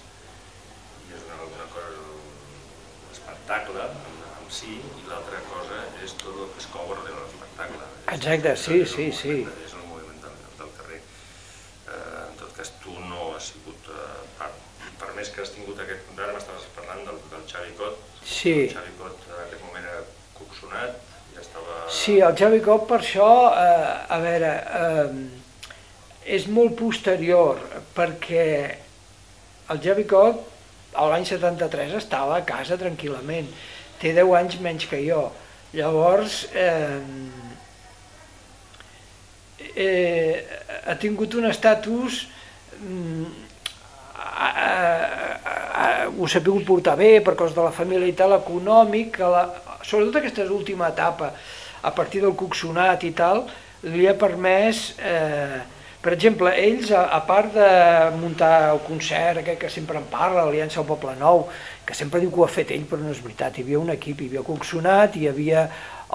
S1: i és una, una cosa, un espectacle en, si i l'altra cosa és tot el que es cou darrere de l'espectacle.
S2: Exacte, sí, sí, sí.
S1: És el moviment del, del carrer. Eh, en tot cas, tu no has sigut eh, part. Per més que has tingut aquest... Ara m'estaves parlant del, del Xavi Cot.
S2: Sí.
S1: El Xavi Cot en aquest moment era coxonat, ja estava...
S2: Sí, el Xavi Cop per això, eh, a veure, eh, és molt posterior, perquè el Xavi Cop l'any 73 estava a casa tranquil·lament, té 10 anys menys que jo. Llavors, eh, eh, ha tingut un estatus mm, ho s'ha pogut portar bé per cos de la família i tal, econòmic, la, sobretot aquesta última etapa, a partir del coxonat i tal, li ha permès, eh, per exemple, ells, a, a part de muntar el concert aquest que sempre en parla, l'Aliança al Poble Nou, que sempre diu que ho ha fet ell, però no és veritat, hi havia un equip, hi havia coxonat, hi havia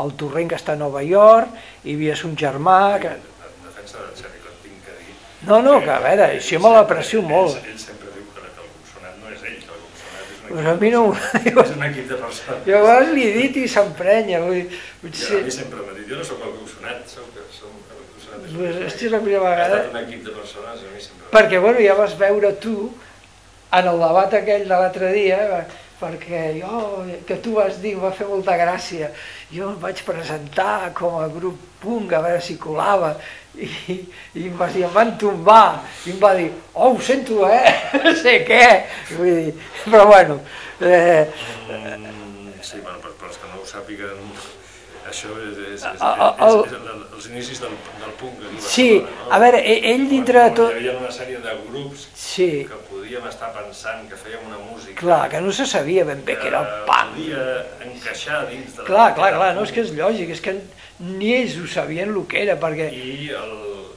S2: el Torrent que està a Nova York, hi havia son germà... Que...
S1: En defensa del Xavi que dir...
S2: No, no, que a veure, jo me l'aprecio molt.
S1: Ell, ell sempre diu que, que el coxonat no és ell, que el
S2: Pues a mi no
S1: És <laughs> un equip de persones.
S2: Llavors li he dit i s'emprenya. Vull dir,
S1: Jo, a
S2: potser...
S1: mi sempre m'ha dit, jo no soc el coxonat, soc, soc el coxonat.
S2: Pues, hosti, és la primera
S1: Ha
S2: vegada.
S1: estat un equip de persones, a mi sempre...
S2: Perquè, bueno, ja vas veure tu, en el debat aquell de l'altre dia, perquè jo, que tu vas dir, va fer molta gràcia, jo em vaig presentar com a grup punk, a veure si colava, i, i vas dir, em van tombar, i em va dir, oh, ho sento, eh, <laughs> no sé què, vull dir, però bueno, eh,
S1: Mm, sí, bueno, per, per als que no ho sàpiguen, això és, és, és, és,
S2: El-
S1: és, és, el- els inicis del, del punk aquí a
S2: sí,
S1: no?
S2: a veure, e- ell dintre de tot,
S1: Hi havia una sèrie de grups
S2: sí,
S1: que podíem estar pensant que fèiem una música
S2: clar, que no se sabia ben bé que era el punk,
S1: podia encaixar dins de la
S2: clar, clar, clar, no, és que és lògic, és que ni ells ho sabien el que era, perquè
S1: I, el,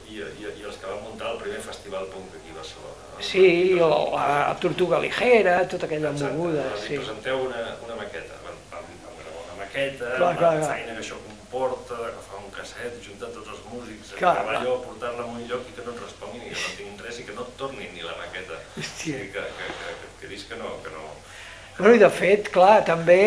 S1: i, i, i els que van muntar el primer festival punk aquí a Barcelona. no?
S2: Sí, el, la Tortuga Ligera, tota aquella
S1: Exacte,
S2: moguda, sí.
S1: presenteu una, una maqueta, vam, vam, vam gravar una maqueta,
S2: Clar, clar,
S1: la
S2: clar.
S1: feina que això comporta, d'agafar un casset, juntar tots els músics,
S2: Clar, clar.
S1: allò, portar-la a un lloc i que no et responguin i que no tinguin res i que no et tornin ni la maqueta.
S2: Hòstia.
S1: I que, que, que, que, que dis que no, que no...
S2: Bueno, i de fet, clar, també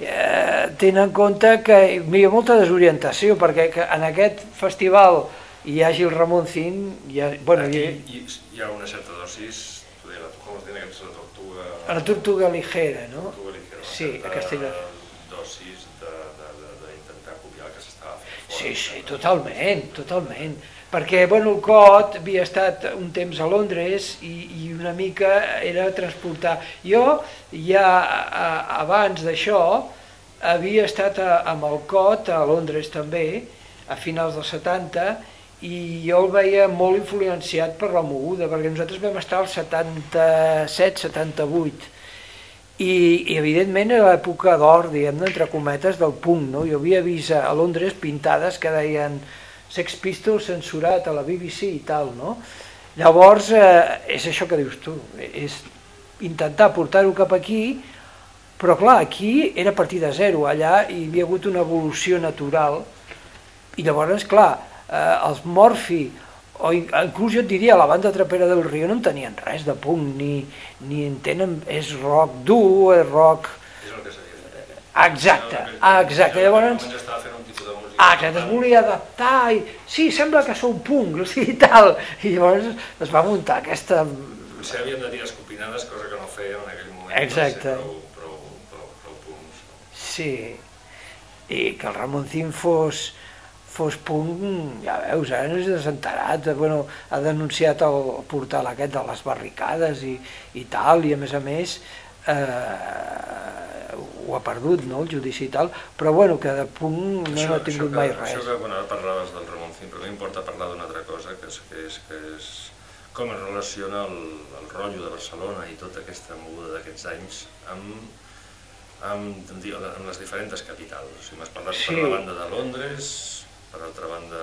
S2: eh, tenen en compte que hi ha molta desorientació, perquè que en aquest festival hi hagi el Ramoncín, hi ha, bueno,
S1: Aquí
S2: hi,
S1: hi, hi ha una certa dosis, deia, com es diuen aquests, la tortuga...
S2: la Tortuga Ligera, no?
S1: tortuga ligera,
S2: Sí, a Castellà.
S1: dosis de- de- de- d'intentar copiar el que s'estava fent fora.
S2: Sí, sí, totalment, totalment. Perquè, bueno, el COT havia estat un temps a Londres i, i una mica era transportar. Jo, ja a, abans d'això, havia estat a, amb el COT a Londres també, a finals dels 70, i jo el veia molt influenciat per la moguda, perquè nosaltres vam estar al 77-78, i, i evidentment era l'època d'or, diguem-ne, entre cometes, del punk, no? Jo havia vist a Londres pintades que deien Sex Pistols censurat a la BBC i tal, no? Llavors, eh, és això que dius tu, és intentar portar-ho cap aquí, però clar, aquí era a partir de zero, allà hi havia hagut una evolució natural, i llavors, clar, eh, els Morphy, o in- inclús jo et diria, la banda Trapera del Rio no en tenien res de punk, ni, ni en tenen, és rock dur, és rock...
S1: És el que fet.
S2: Exacte, exacte, llavors...
S1: Llavors estava fent un tipus de música.
S2: Ah, que es volia adaptar i... Sí, sembla que sou punk, o sigui, tal. I llavors es va muntar aquesta...
S1: Potser havien de dir escopinades, cosa que no feien en aquell moment.
S2: Exacte.
S1: Prou, prou, prou, prou punts.
S2: Sí, i que el Ramoncín fos, fos punk, ja veus, ara no és desenterat, bueno, ha denunciat el portal aquest de les barricades i, i tal, i a més a més eh, ho ha perdut, no?, el judici i tal, però bueno, que de punk no n'ha tingut
S1: que,
S2: mai
S1: Això
S2: res.
S1: que, bueno, ara parlaves del Ramoncín, però a mi m'importa parlar d'una altra cosa, que és, que és, que és com es relaciona el, el rotllo de Barcelona i tota aquesta moguda d'aquests anys amb, amb, amb, amb les diferents capitals. O sigui, m'has parlat
S2: Sí.
S1: per la banda de Londres, per altra banda...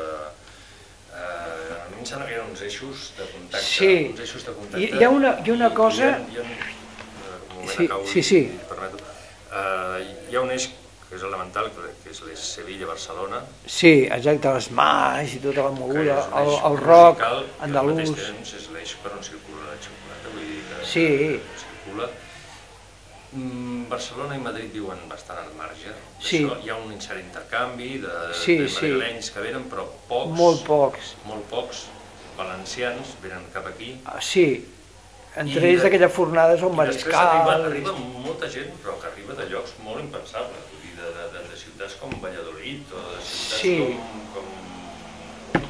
S1: Eh, a mi em sembla que hi ha uns eixos de contacte.
S2: Sí.
S1: Uns eixos de contacte.
S2: Hi- hi ha una- hi ha una cosa-
S1: Hi ha, hi ha, un moment,
S2: Sí,
S1: acabo,
S2: sí, sí.
S1: i permeto. Eh, hi ha un eix que és elemental, que que és l'eix Sevilla-Barcelona,
S2: Sí, exacte, les mans i tota la
S1: que
S2: moguda, el, el rock
S1: musical i al
S2: andalús.
S1: mateix temps és l'eix per on circula la xocolata, vull dir que
S2: Sí.
S1: que circula. Mm, Barcelona i Madrid viuen bastant al marge.
S2: Sí.
S1: D'això Hi ha un cert intercanvi de,
S2: Sí,
S1: de
S2: sí.
S1: madrilenys que venen, però pocs,
S2: Molt pocs.
S1: molt pocs valencians venen cap aquí.
S2: Ah, Sí, entre
S1: I
S2: ells d'aquella fornada és
S1: I després arriba,
S2: Mariscal.
S1: arriba molta gent, però que arriba de llocs molt impensables, vull dir, de, de, de, de ciutats com Valladolid o de ciutats
S2: Sí.
S1: com, com no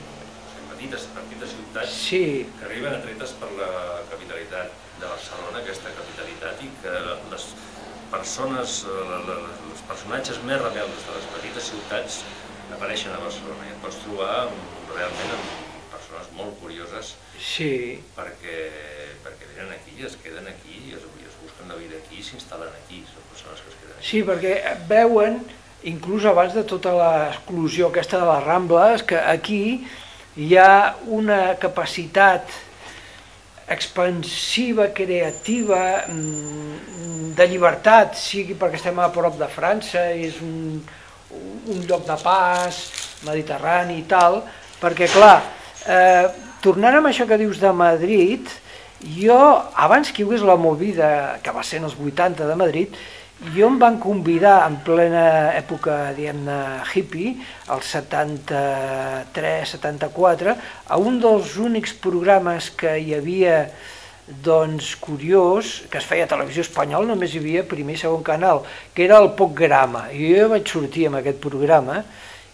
S1: sé, petites, petites ciutats
S2: Sí,
S1: que arriben atretes per la capitalitat de Barcelona, aquesta capitalitat, i que les persones, eh, els personatges més rebeldes de les petites ciutats apareixen a Barcelona. I et pots trobar realment amb persones molt curioses
S2: sí,
S1: perquè, perquè venen aquí, es queden aquí, es, es busquen la vida aquí, s'instal·len aquí, són persones que es queden aquí.
S2: sí, perquè veuen, inclús abans de tota l'exclusió aquesta de les Rambles, que aquí hi ha una capacitat expansiva, creativa, mm, de llibertat, sigui perquè estem a prop de França, és un, un lloc de pas, mediterrani i tal, perquè clar, eh, tornant amb això que dius de Madrid, Jo, abans que hi hagués la movida, que va ser en els 80 de Madrid, jo em van convidar en plena època, diguem-ne, hippie, el 73-74, a un dels únics programes que hi havia doncs, curiós, que es feia a televisió espanyola, només hi havia primer i segon canal, que era el Poc Grama. I jo vaig sortir amb aquest programa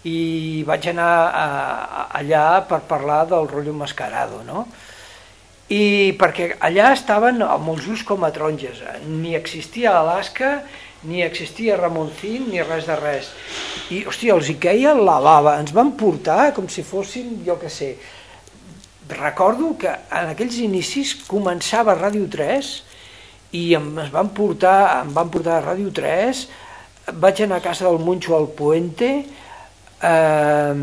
S2: i vaig anar a, a, allà per parlar del rotllo mascarado, no? I perquè allà estaven molts ulls com a taronges, ni existia Alaska, ni existia Ramoncín, ni res de res. I, hòstia, els queia la lava, ens van portar com si fossin, jo que sé, recordo que en aquells inicis començava Ràdio 3 i em, es van portar, em van portar a Ràdio 3, vaig anar a casa del Moncho al Puente, eh,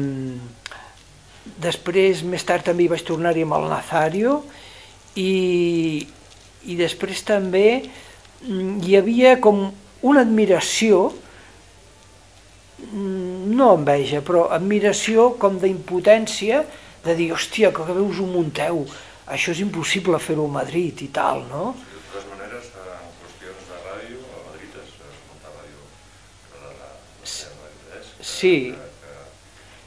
S2: després, més tard també vaig tornar-hi amb el Nazario i, i després també mm, hi havia com una admiració, mm, no enveja, però admiració com d'impotència, de dir, hòstia, que veus ho munteu, això és impossible fer-ho a Madrid i tal, no?
S1: De totes maneres, en qüestions de ràdio, a Madrid es, munta ràdio, que la, la, la, la, que,
S2: Sí.
S1: que, que,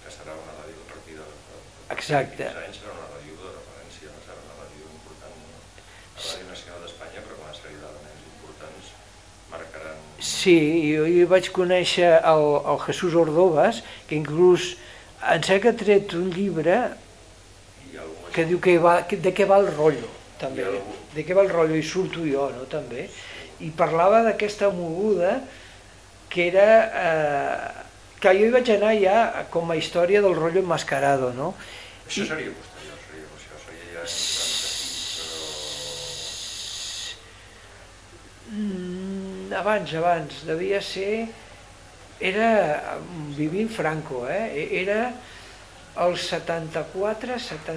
S1: que serà una ràdio a partir de, de, de
S2: Exacte.
S1: 15 anys serà una ràdio de referència, no serà una ràdio important. No? La Ràdio Nacional d'Espanya, però com una sèrie d'elements importants marcaran...
S2: Sí, jo, jo vaig conèixer el, el Jesús Ordovas, que inclús em sembla que ha tret un llibre que diu que va, que, de què va el rotllo, també, de què va el rotllo, i surto jo, no, també, i parlava d'aquesta moguda que era, eh, que jo hi vaig anar ja com a història del rotllo enmascarado, no?
S1: Això seria posterior, seria, això seria ja en 96,
S2: Mm, abans, abans, devia ser... Era vivint Franco, eh? E- Era el 74, 70...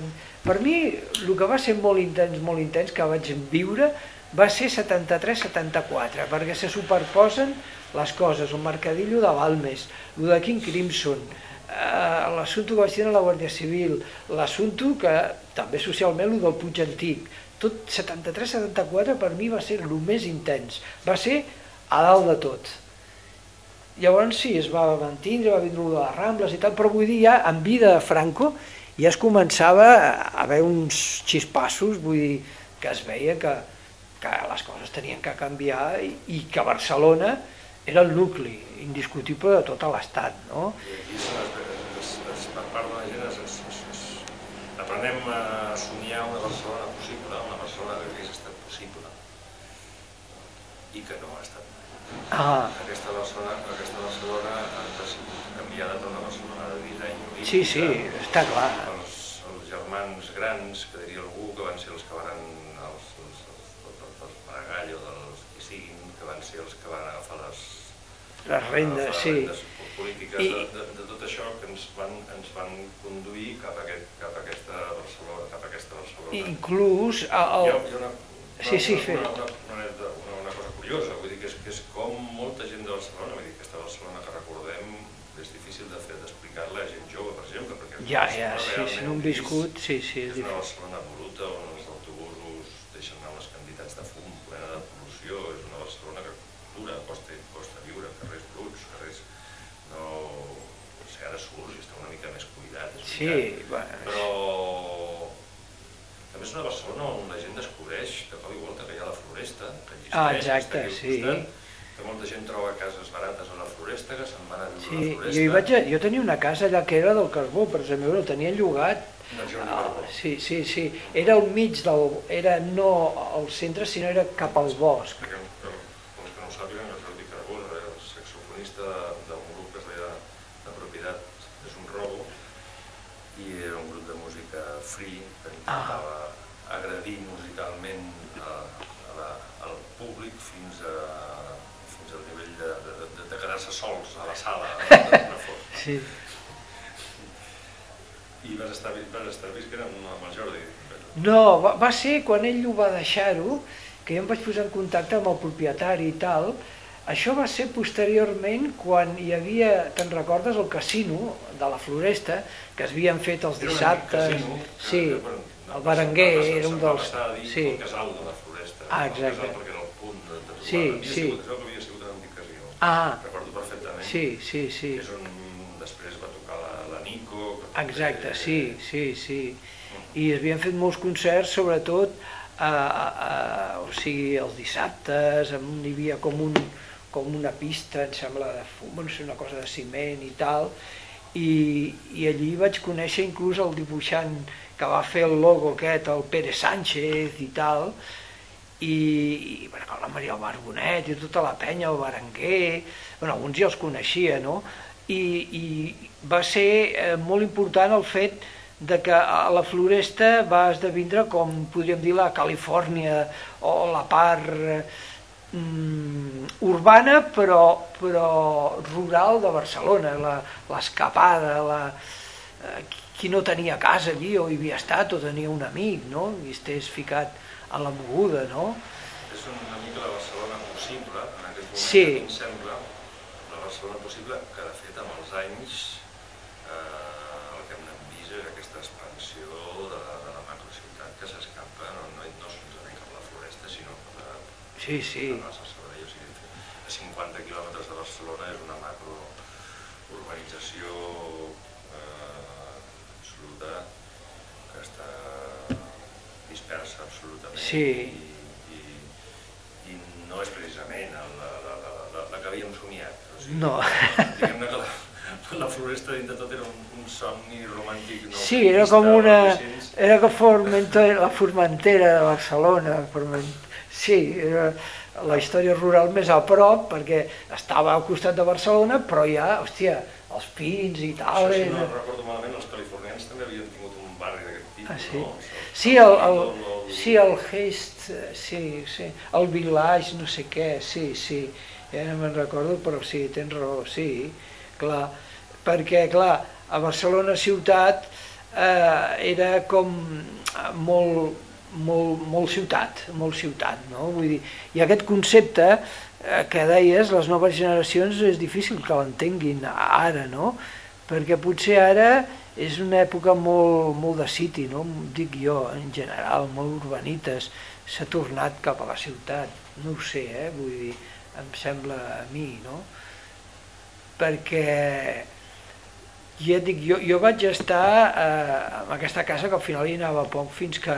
S2: Per mi, el que va ser molt intens, molt intens, que vaig viure, va ser 73-74, perquè se superposen les coses, el mercadillo de Balmes, el de King Crimson, eh, l'assumpte que vaig tenir a la Guàrdia Civil, l'assumpte que també socialment el del Puig Antic, tot 73-74 per mi va ser el més intens, va ser a dalt de tot. Llavors sí, es va mantindre, va vindre de les Rambles i tal, però vull dir, ja en vida de Franco ja es començava a haver uns xispassos, vull dir, que es veia que, que les coses tenien que canviar i, i que Barcelona era el nucli indiscutible de tot l'estat, no?
S1: I aquí per part de la gent es, es, es, es, aprenem a somiar una Barcelona possible, una Barcelona que hagués estat possible i que no ha estat.
S2: Ah,
S1: Aquesta Barcelona, aquesta Barcelona ha sigut canviada per una Barcelona de disseny olímpica.
S2: sí, sí, està clar.
S1: Els, els germans grans, que diria algú, que van ser els que van, els, els, els, els, els Maragall o dels qui siguin, que van ser els que van agafar les,
S2: Les rendes,
S1: les
S2: sí.
S1: rendes polítiques
S2: I-
S1: de, de, de tot això que ens van, ens van conduir cap a, aquest, cap a aquesta Barcelona. Cap a aquesta Barcelona.
S2: Inclús el,
S1: Hi ha, hi ha una, una,
S2: Sí, sí,
S1: una, una, una, una, una, una cosa curiosa, vull dir que és, que és com molta gent de Barcelona, vull dir, aquesta Barcelona que recordem, és difícil de fer d'explicar-la a gent jove, per exemple, perquè
S2: ja, ja, sí, si no
S1: gris,
S2: viscut, sí, sí, és
S1: és una. Barcelona bruta on els autobusos deixen anar les quantitats de fum, plena de pol·lució, és una Barcelona que dura, costa, costa viure, carrers bruts, carrers no... no sé, ara surts i està una mica més cuidat, és
S2: Sí,
S1: veritat,
S2: bueno,
S1: però una Barcelona on la gent descobreix de cop i volta que hi ha la floresta, que existeix,
S2: Ah,
S1: que
S2: exacte,
S1: al
S2: sí.
S1: costat, que molta gent troba cases barates a la floresta, que se'n van a viure
S2: Sí,
S1: a la
S2: jo,
S1: floresta.
S2: hi vaig, a- jo tenia una casa allà que era del carbó, per exemple, el tenia llogat.
S1: No, jo no
S2: Ah, sí, sí, sí, era al mig del... era no al centre, sinó era cap al bosc.
S1: Perquè, però, els que no ho sàpiguen, el Jordi Carbó era el saxofonista d'un grup que es deia La propietat és un robo i era un grup de música free que intentava agredir musicalment a, a la, al públic fins, a, fins al nivell de, de, de, de quedar-se sols a la sala <laughs> d'una forma.
S2: Sí.
S1: I vas estar, vas estar visquent amb, amb el Jordi.
S2: No, va, va ser quan ell ho va deixar-ho, que jo em vaig posar en contacte amb el propietari i tal. Això va ser posteriorment quan hi havia, te'n recordes, el casino de la Floresta, que es havien fet els dissabtes.
S1: casino,
S2: Sí,
S1: que, bueno,
S2: el Berenguer era un dels... Sí,
S1: el casal de la floresta.
S2: Ah,
S1: El
S2: exacte.
S1: casal perquè era el punt de, de
S2: Sí,
S1: havia
S2: sí.
S1: Sigut, veu que havia sigut un antic casino.
S2: Ah.
S1: Recordo perfectament.
S2: sí, sí, sí.
S1: És on després va tocar la, la Nico.
S2: Exacte,
S1: també-
S2: sí, sí, sí. I es havien fet molts concerts, sobretot, a, a, a, o sigui, els dissabtes, on hi havia com, un, com una pista, em sembla, de fum, no sé, una cosa de ciment i tal, i, i allí vaig conèixer inclús el dibuixant que va fer el logo aquest, el Pere Sánchez i tal, i, i bueno, la Maria Barbonet i tota la penya, el Berenguer, bueno, alguns ja els coneixia, no? I, i va ser eh, molt important el fet de que a la floresta va esdevindre com podríem dir la Califòrnia o la part mm, urbana però, però rural de Barcelona, la- l'escapada, la, eh, qui no tenia casa allí o hi havia estat o tenia un amic, no? i estés ficat a la moguda, no?
S1: És una mica la Barcelona possible, en aquest moment,
S2: Sí.
S1: em sembla, la Barcelona possible, que de fet amb els anys eh, el que hem anat vist és aquesta expansió de, de la macrociutat que s'escapa, no, no, no solament cap a la floresta, sinó cap a,
S2: Sí, sí,
S1: a Rasa Sabadell, o sigui, a 50 quilòmetres de Barcelona és una macro urbanització eh, absoluta que està dispersa absolutament
S2: Sí.
S1: i, i, no és precisament la, la, la, la, la que havíem somiat o sigui,
S2: no. <laughs>
S1: diguem-ne que la, la floresta dintre tot era un, un somni romàntic no
S2: Sí, era com una... Era que Formentera, la Formentera de Barcelona. Forment... Sí, era la història rural més a prop, perquè estava al costat de Barcelona, però ja, hòstia, els pins i tal...
S1: Això, si no recordo malament, els californians també havien tingut un barri d'aquest tipus,
S2: Ah, sí?
S1: no?
S2: Sí, el, el,
S1: el-
S2: sí, el Heist, eh, sí, sí, el Village, no sé què, sí, sí, ja no me'n recordo, però sí, tens raó, sí, clar, perquè, clar, a Barcelona ciutat eh, era com molt, molt, molt ciutat, molt ciutat, no? Vull dir, i aquest concepte eh, que deies, les noves generacions és difícil que l'entenguin ara, no? Perquè potser ara és una època molt, molt de city, no? dic jo, en general, molt urbanites, s'ha tornat cap a la ciutat, no ho sé, eh? vull dir, em sembla a mi, no? Perquè ja dic, jo, jo vaig estar eh, en aquesta casa que al final hi anava poc fins que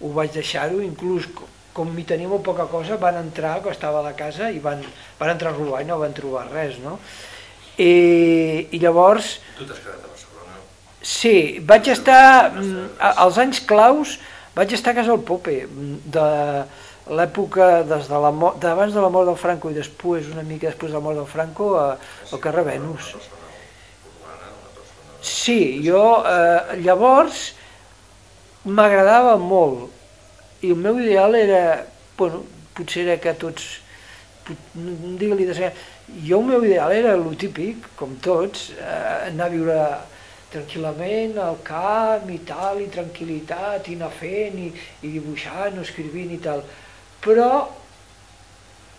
S2: ho vaig deixar-ho, inclús co- com hi tenia molt poca cosa, van entrar, que estava a la casa, i van, van entrar a robar i no van trobar res, no? I, i llavors,
S1: Tu t'has quedat a.
S2: sí, vaig estar, mm, als anys claus, vaig estar a casa del Pope, mm, de l'època des de la d'abans de la mort del Franco i després, una mica després de la mort del Franco, a, al carrer Venus. Sí, jo eh, llavors m'agradava molt i el meu ideal era, bueno, potser era que tots, digue-li de ser, jo el meu ideal era el típic, com tots, eh, anar a viure tranquil·lament al camp i tal, i tranquil·litat, i anar fent, i, i dibuixant, o escrivint i tal, però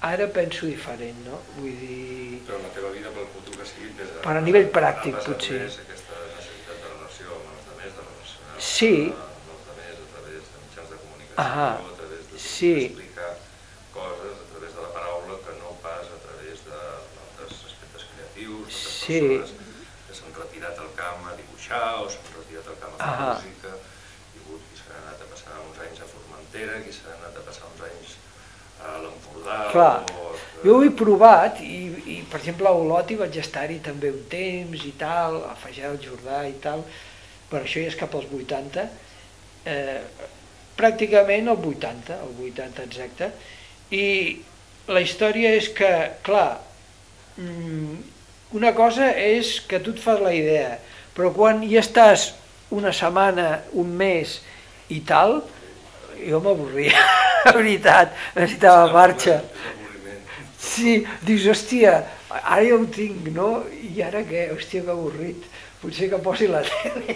S2: ara penso diferent, no? Vull dir...
S1: Però la teva vida, pel futur que sigui, des de...
S2: Per a nivell pràctic,
S1: passat
S2: potser.
S1: Més aquesta necessitat de relació amb els altres, de relacionar
S2: Sí.
S1: amb els altres a través de mitjans de comunicació,
S2: Ahà.
S1: a través de
S2: Sí.
S1: explicar coses, a través de la paraula, que no pas a través d'altres aspectes creatius, d'altres
S2: Sí.
S1: persones que s'han retirat al dibuixar o s'han retirat al camp a fer
S2: Ahà.
S1: música, i hagut qui s'ha anat a passar uns anys a Formentera, qui s'ha anat a passar uns anys a l'Empordà...
S2: Clar,
S1: o...
S2: jo ho he provat i, i per exemple a Olot hi vaig estar-hi també un temps i tal, a Fajar del Jordà i tal, però això ja és cap als 80, eh, pràcticament el 80, el 80 exacte, i la història és que, clar, mm, una cosa és que tu et fas la idea, però quan hi estàs una setmana, un mes i tal, jo m'avorria, <laughs> la veritat, necessitava marxa. Sí, dius, hòstia, ara ja ho tinc, no? I ara què? Hòstia, que avorrit. Potser que posi la tele.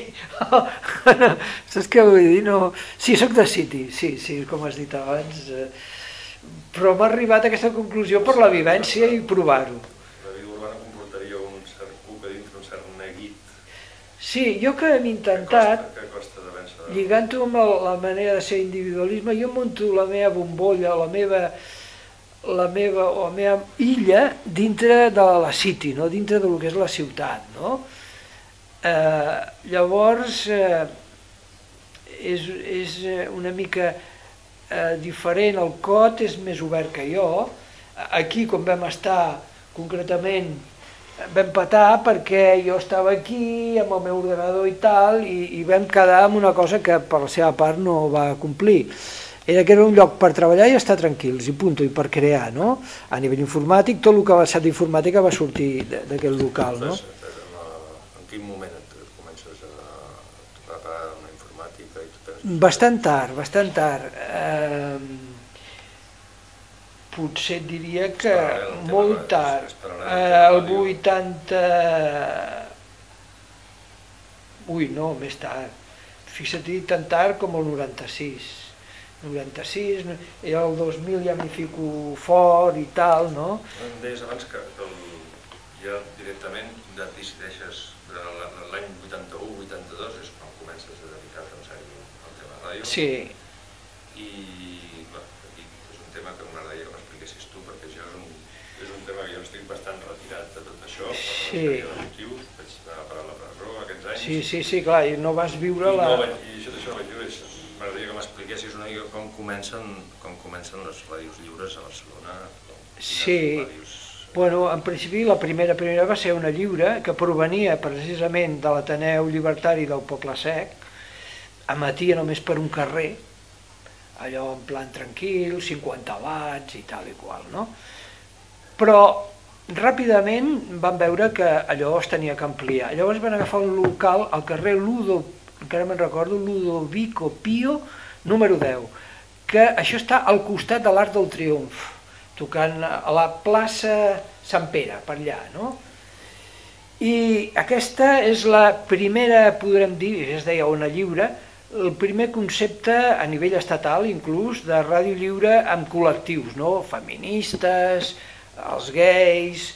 S2: <laughs> no, saps què vull dir? No... Sí, sóc de City, sí, sí, com has dit abans. Però m'ha arribat a aquesta conclusió per la vivència i provar-ho.
S1: La vida urbana comportaria un cert cuc a dintre, un cert neguit
S2: Sí, jo que hem intentat, lligant-ho amb la, la manera de ser individualisme, jo munto la meva bombolla, la meva, la meva, o la meva illa dintre de la city, no? dintre del que és la ciutat. No? Eh, llavors, eh, és, és eh, una mica eh, diferent, el cot és més obert que jo. Aquí, com vam estar concretament, vam patar perquè jo estava aquí amb el meu ordenador i tal i, i vam quedar amb una cosa que per la seva part no va complir. Era que era un lloc per treballar i estar tranquils, i punt, i per crear, no? A nivell informàtic, tot el que va ser d'informàtica va sortir d'aquest local, no?
S1: En, quin moment et, comences a preparar una informàtica i tu penses...
S2: Bastant tard, bastant tard. Eh, potser diria que molt
S1: és-
S2: tard. Eh,
S1: el
S2: el
S1: tema
S2: 80... Ui, no, més tard. Fixa't tan tard com el 96. 96, no- i el 2000 ja m'hi fico fort i tal, no?
S1: Em deies abans que el, ja directament de decideixes l'any 81-82 és quan comences a dedicar-te en sèrio al tema ràdio.
S2: Sí,
S1: I clar, aquí és un tema que m'agradaria que m'expliquessis tu, perquè jo és un, és un tema que jo estic bastant retirat de tot això, per
S2: Sí.
S1: de motius, vaig anar a parar a la presó aquests anys,
S2: sí, sí, sí, clar, i no vas viure
S1: i,
S2: la...
S1: no, vaig, i això, això vaig és- m'agradaria que m'expliquessis una mica com comencen, com comencen les ràdios lliures a Barcelona.
S2: Sí.
S1: Ràdios...
S2: Bueno, en principi la primera primera va ser una lliure que provenia precisament de l'Ateneu Llibertari del Poble Sec, emetia només per un carrer, allò en plan tranquil, 50 watts i tal i qual, no? Però ràpidament van veure que allò es tenia que ampliar. Llavors van agafar un local al carrer Ludo, encara me'n recordo, Ludovico Pio, número 10, que això està al costat de l'Arc del Triomf, tocant a la plaça Sant Pere, per allà, no? I aquesta és la primera, podrem dir, es deia Ona Lliure, el primer concepte a nivell estatal, inclús, de ràdio lliure amb col·lectius, no? feministes, els gais,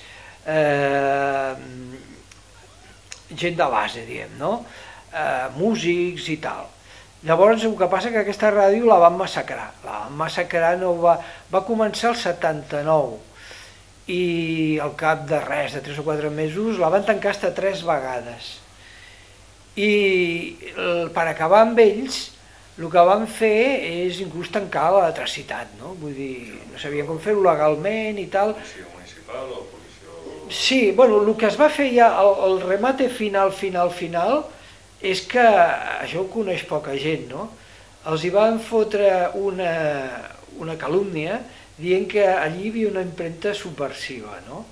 S2: eh, gent de base, diem, no? eh, músics i tal. Llavors el que passa que aquesta ràdio la van massacrar, la van massacrar, no va, va començar el 79 i al cap de res, de 3 o 4 mesos, la van tancar hasta 3 vegades. I per acabar amb ells, el que van fer és inclús tancar la tracitat, no? Vull dir, no sabien com fer-ho legalment i tal,
S1: Policia municipal o policia...
S2: Sí, bueno, el que es va fer ja, el, el remate final, final, final, és que, això ho coneix poca gent, no? Els hi van fotre una, una calúmnia dient que allí hi havia una impremta subversiva, no?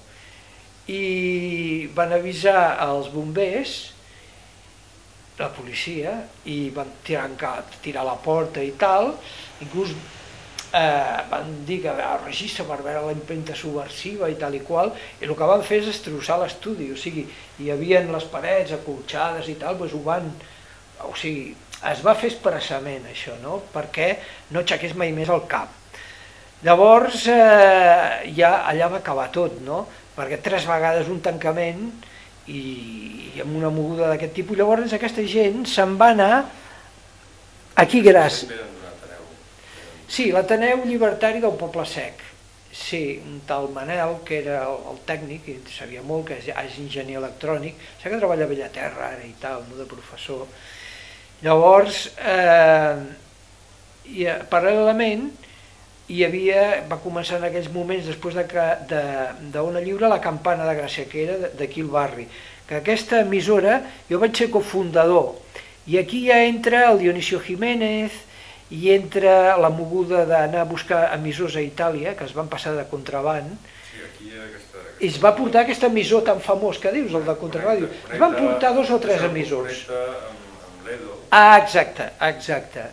S2: I van avisar als bombers, la policia, i van tirar, tirar la porta i tal, inclús eh, van dir que el registre per veure la impremta subversiva i tal i qual, i el que van fer és destrossar l'estudi, o sigui, hi havia les parets acolxades i tal, doncs ho van... O sigui, es va fer expressament això, no?, perquè no aixequés mai més el cap. Llavors, eh, ja allà va acabar tot, no?, perquè tres vegades un tancament i, i amb una moguda d'aquest tipus. Llavors aquesta gent se'n va anar aquí
S1: Ateneu.
S2: Sí, l'Ateneu Llibertari del Poble Sec. Sí, un tal Manel, que era el, el tècnic, i sabia molt, que és, és enginyer electrònic, sé que treballa a Bellaterra ara i tal, no de professor. Llavors, eh, i, eh, paral·lelament, hi havia, va començar en aquells moments, després de que de- d'Ona Lliure, la campana de Gràcia, que era d'aquí al barri. Que aquesta emissora, jo vaig ser cofundador, i aquí ja entra el Dionisio Jiménez, i entra la moguda d'anar a buscar emissors a Itàlia, que es van passar de contraband,
S1: Sí, aquí aquesta...
S2: i es va portar aquest emissor tan famós que dius, el de Contraràdio. Es van portar dos o tres emissors.
S1: Connecta amb, amb
S2: Ah, exacte, exacte.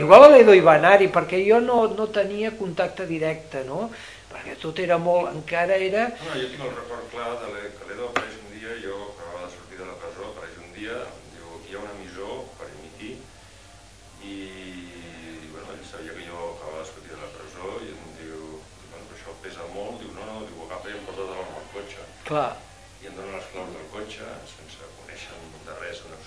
S2: Igual a l'Edo hi va anar-hi, perquè jo no, no tenia contacte directe, no? Perquè tot era molt, encara era...
S1: No, jo tinc el record clar de l'Edo apareix un dia, jo acabava de sortir de la presó, apareix un dia, diu, aquí hi ha un emissor per emitir, i bueno, ell sabia que jo acabava de sortir de la presó i em diu, bueno, però això pesa molt, diu, no, no, diu, agafa i em porta de al cotxe.
S2: Clar,
S1: I em donen les claus del cotxe, sense conèixer de res una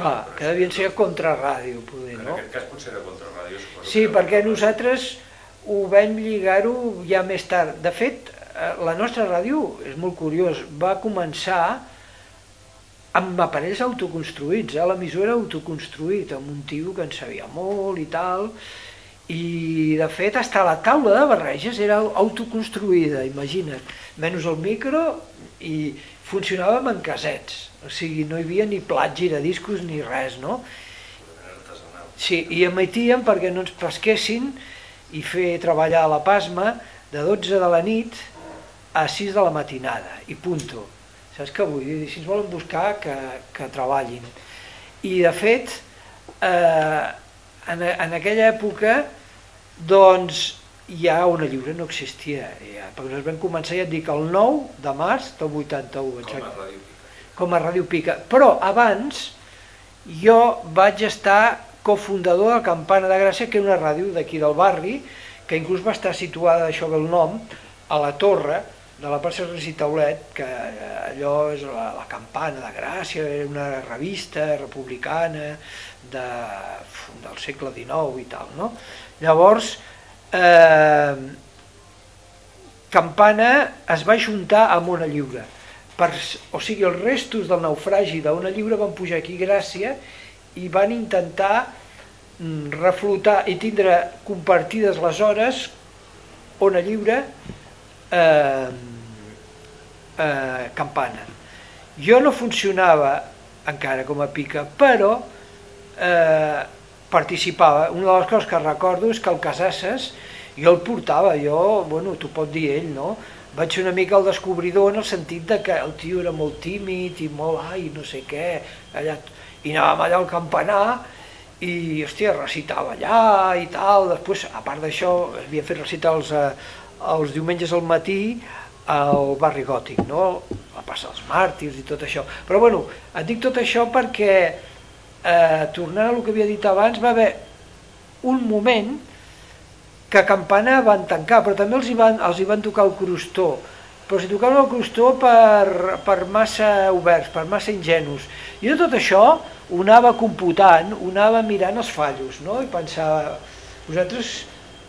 S2: Clar, que devien ser contrarràdio, poder,
S1: En
S2: no?
S1: aquest cas potser era contrarràdio.
S2: Sí, perquè nosaltres ho vam lligar-ho ja més tard. De fet, eh, la nostra ràdio, és molt curiós, va començar amb aparells autoconstruïts, eh? l'emissor era autoconstruït, amb un tio que en sabia molt i tal, i de fet hasta la taula de barreges era autoconstruïda, imagina't, menys el micro i funcionàvem en casets, o sigui, no hi havia ni plats, giradiscos ni res, no? Sí, i emetíem perquè no ens pesquessin i fer treballar a la pasma de 12 de la nit a 6 de la matinada, i punto. Saps què vull dir? Si ens volen buscar, que, que treballin. I de fet, eh, en, en aquella època, doncs, ja una lliure no existia, ja, perquè nosaltres vam començar, ja et dic, el 9 de març del 81,
S1: Com a Ràdio.
S2: Com a Ràdio Pica. Però abans jo vaig estar cofundador de Campana de Gràcia, que era una ràdio d'aquí del barri, que inclús va estar situada, això ve el nom, a la torre de la plaça Resi Taulet, que eh, allò és la, la Campana de Gràcia, era una revista republicana de, del segle XIX i tal, no? Llavors, eh, Campana es va juntar amb Ona Lliure. Per, o sigui, els restos del naufragi d'Ona Lliure van pujar aquí a Gràcia i van intentar mm, reflotar i tindre compartides les hores Ona Lliure eh, eh, Campana. Jo no funcionava encara com a pica, però eh, participava. Una de les coses que recordo és que el Casasses jo el portava, jo, bueno, t'ho pot dir ell, no? Vaig ser una mica el descobridor en el sentit de que el tio era molt tímid i molt, ai, no sé què, allà, i anàvem allà al campanar i, hòstia, recitava allà i tal, després, a part d'això, havia fet recitals eh, els diumenges al matí al barri gòtic, no? La passa dels màrtirs i tot això. Però bueno, et dic tot això perquè, eh, tornant a el que havia dit abans, va haver un moment que Campana van tancar, però també els hi van, els hi van tocar el crostó. Però si tocaven el crostó per, per massa oberts, per massa ingenus. I de tot això ho anava computant, ho anava mirant els fallos, no? I pensava, vosaltres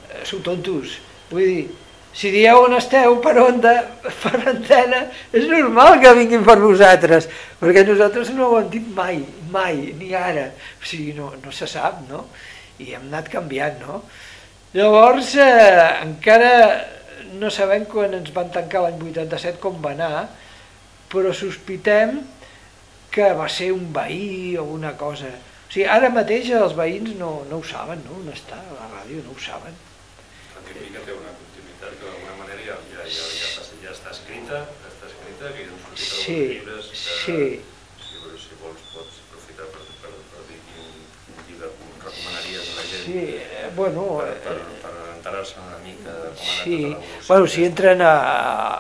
S2: eh, sou tontos. Vull dir, si dieu on esteu per onda, per antena, és normal que vinguin per vosaltres, perquè nosaltres no ho hem dit mai, mai, ni ara. O sigui, no, no se sap, no? I hem anat canviant, no? Llavors, eh, encara no sabem quan ens van tancar l'any 87 com va anar, però sospitem que va ser un veí o una cosa. O sigui, ara mateix els veïns no, no ho saben, no? On està la ràdio, no ho saben.
S1: Ràdio Pica té una continuïtat que d'alguna manera ja, ja, ja, ja, passa- ja està escrita, està escrita, que hi han sortit
S2: Sí,
S1: llibres que,
S2: sí.
S1: si, vols- si vols pots aprofitar per, per, per dir quin, quin llibre recomanaries a la gent
S2: Sí, eh, bueno,
S1: per, per,
S2: eh,
S1: per enterar-se una mica de com ha anat
S2: Sí,
S1: tota
S2: bueno, si entren a,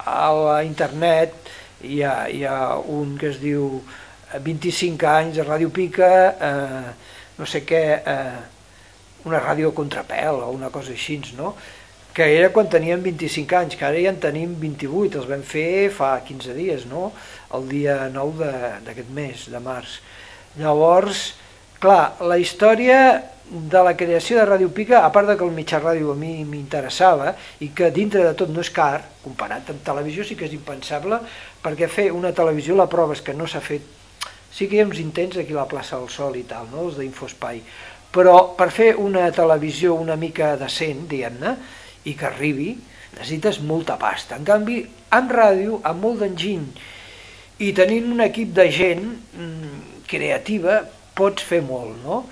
S2: a la internet hi ha, hi ha un que es diu eh, 25 anys de Ràdio Pica, eh, no sé què, eh, una ràdio contrapèl o una cosa així, no? que era quan teníem 25 anys, que ara ja en tenim 28, els vam fer fa 15 dies, no? el dia 9 de- d'aquest mes, de març. Llavors, clar, la història de la creació de Ràdio Pica, a part de que el mitjà ràdio a mi m'interessava i que dintre de tot no és car, comparat amb televisió sí que és impensable, perquè fer una televisió, la prova és que no s'ha fet, sí que hi ha uns intents aquí a la plaça del Sol i tal, no? els d'Infospai, però per fer una televisió una mica decent, diguem-ne, i que arribi, necessites molta pasta. En canvi, amb ràdio, amb molt d'enginy, i tenint un equip de gent mm, creativa, pots fer molt, no?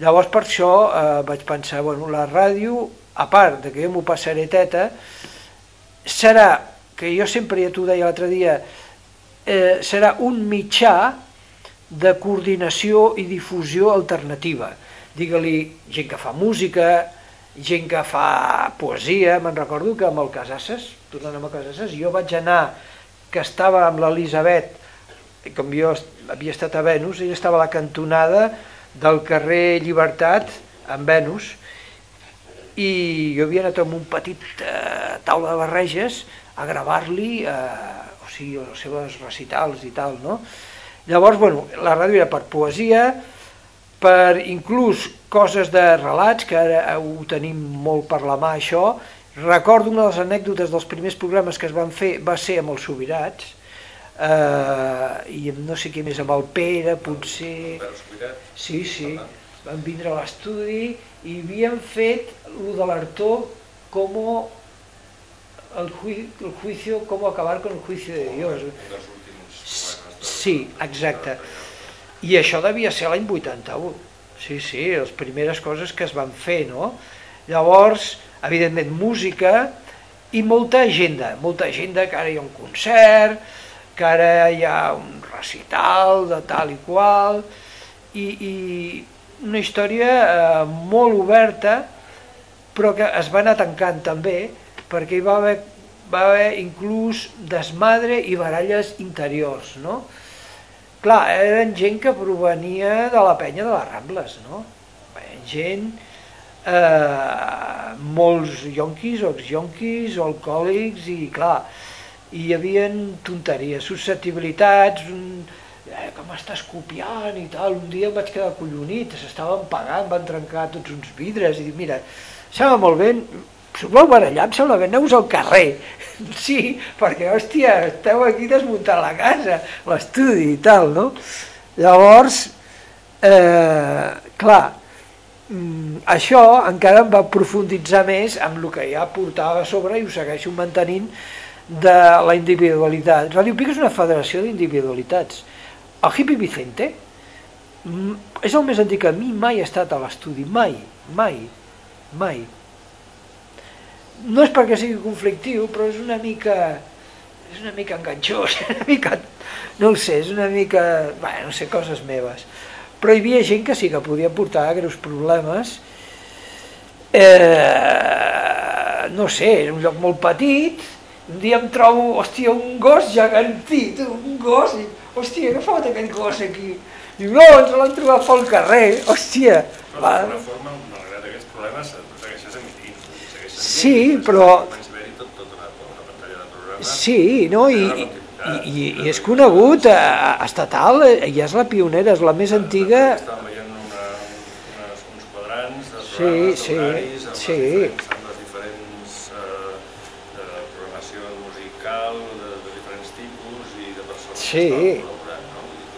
S2: Llavors per això eh, vaig pensar, bueno, la ràdio, a part de que jo m'ho passaré teta, serà, que jo sempre ja t'ho deia l'altre dia, eh, serà un mitjà de coordinació i difusió alternativa. Digue-li gent que fa música, gent que fa poesia, me'n recordo que amb el Casasses, tornant amb el Casasses, jo vaig anar, que estava amb l'Elisabet, com jo havia estat a Venus, ella estava a la cantonada del carrer Llibertat, en Venus, i jo havia anat amb un petit eh, taula de barreges a gravar-li, eh, o sigui, els seus recitals i tal, no? Llavors, bueno, la ràdio era per poesia, per inclús coses de relats, que ara ho tenim molt per la mà això, recordo una de les anècdotes dels primers programes que es van fer va ser amb els Sobirats, eh, i no sé què més, amb el Pere, potser... Sí, sí, van vindre a l'estudi i havien fet el de l'Artó com el, ju el juicio, com acabar con el juicio de Dios. Sí, exacte. I això devia ser l'any 81. Sí, sí, les primeres coses que es van fer, no? Llavors, evidentment, música i molta agenda, molta agenda, que ara hi ha un concert, que ara hi ha un recital de tal i qual, i, i una història eh, molt oberta, però que es va anar tancant també, perquè hi va haver, va haver inclús desmadre i baralles interiors, no? Clar, eren gent que provenia de la penya de les Rambles, no? Gent, eh, molts yonquis o exyonquis o alcohòlics i clar, hi havia tonteries, susceptibilitats, un, eh, que m'estàs copiant i tal, un dia em vaig quedar collonit, s'estaven pagant, van trencar tots uns vidres i dic, mira, sembla molt bé, si voleu barallar, em sembla bé, aneu al carrer. <laughs> Sí, perquè, hòstia, esteu aquí desmuntant la casa, l'estudi i tal, no? Llavors, eh, clar, mm, això encara em va profunditzar més amb el que ja portava a sobre i ho segueixo mantenint de la individualitat. Radio Pica és una federació d'individualitats. El hippie Vicente mm, és el més antic que a mi mai ha estat a l'estudi, mai, mai, mai no és perquè sigui conflictiu, però és una mica és una mica enganxós, <laughs> una mica, no ho sé, és una mica, bé, no sé, coses meves. Però hi havia gent que sí que podia portar greus problemes. Eh, no sé, era un lloc molt petit, un dia em trobo, hòstia, un gos gegantit, un gos, i, hòstia, què fot aquest gos aquí? Diu, no, ens l'han trobat pel carrer, hòstia.
S1: Però d'alguna forma, malgrat aquests problemes,
S2: Sí, però... Sí, no, i, i, i, i és conegut, a, a estatal, ja és la pionera, és la més antiga...
S1: Estàvem veient una, unes, uns quadrants de
S2: sí, sí,
S1: horaris,
S2: sí.
S1: Les diferents, amb les diferents eh, de programació musical de, de diferents tipus i de persones
S2: Sí.
S1: col·laborant, no? Vull dir.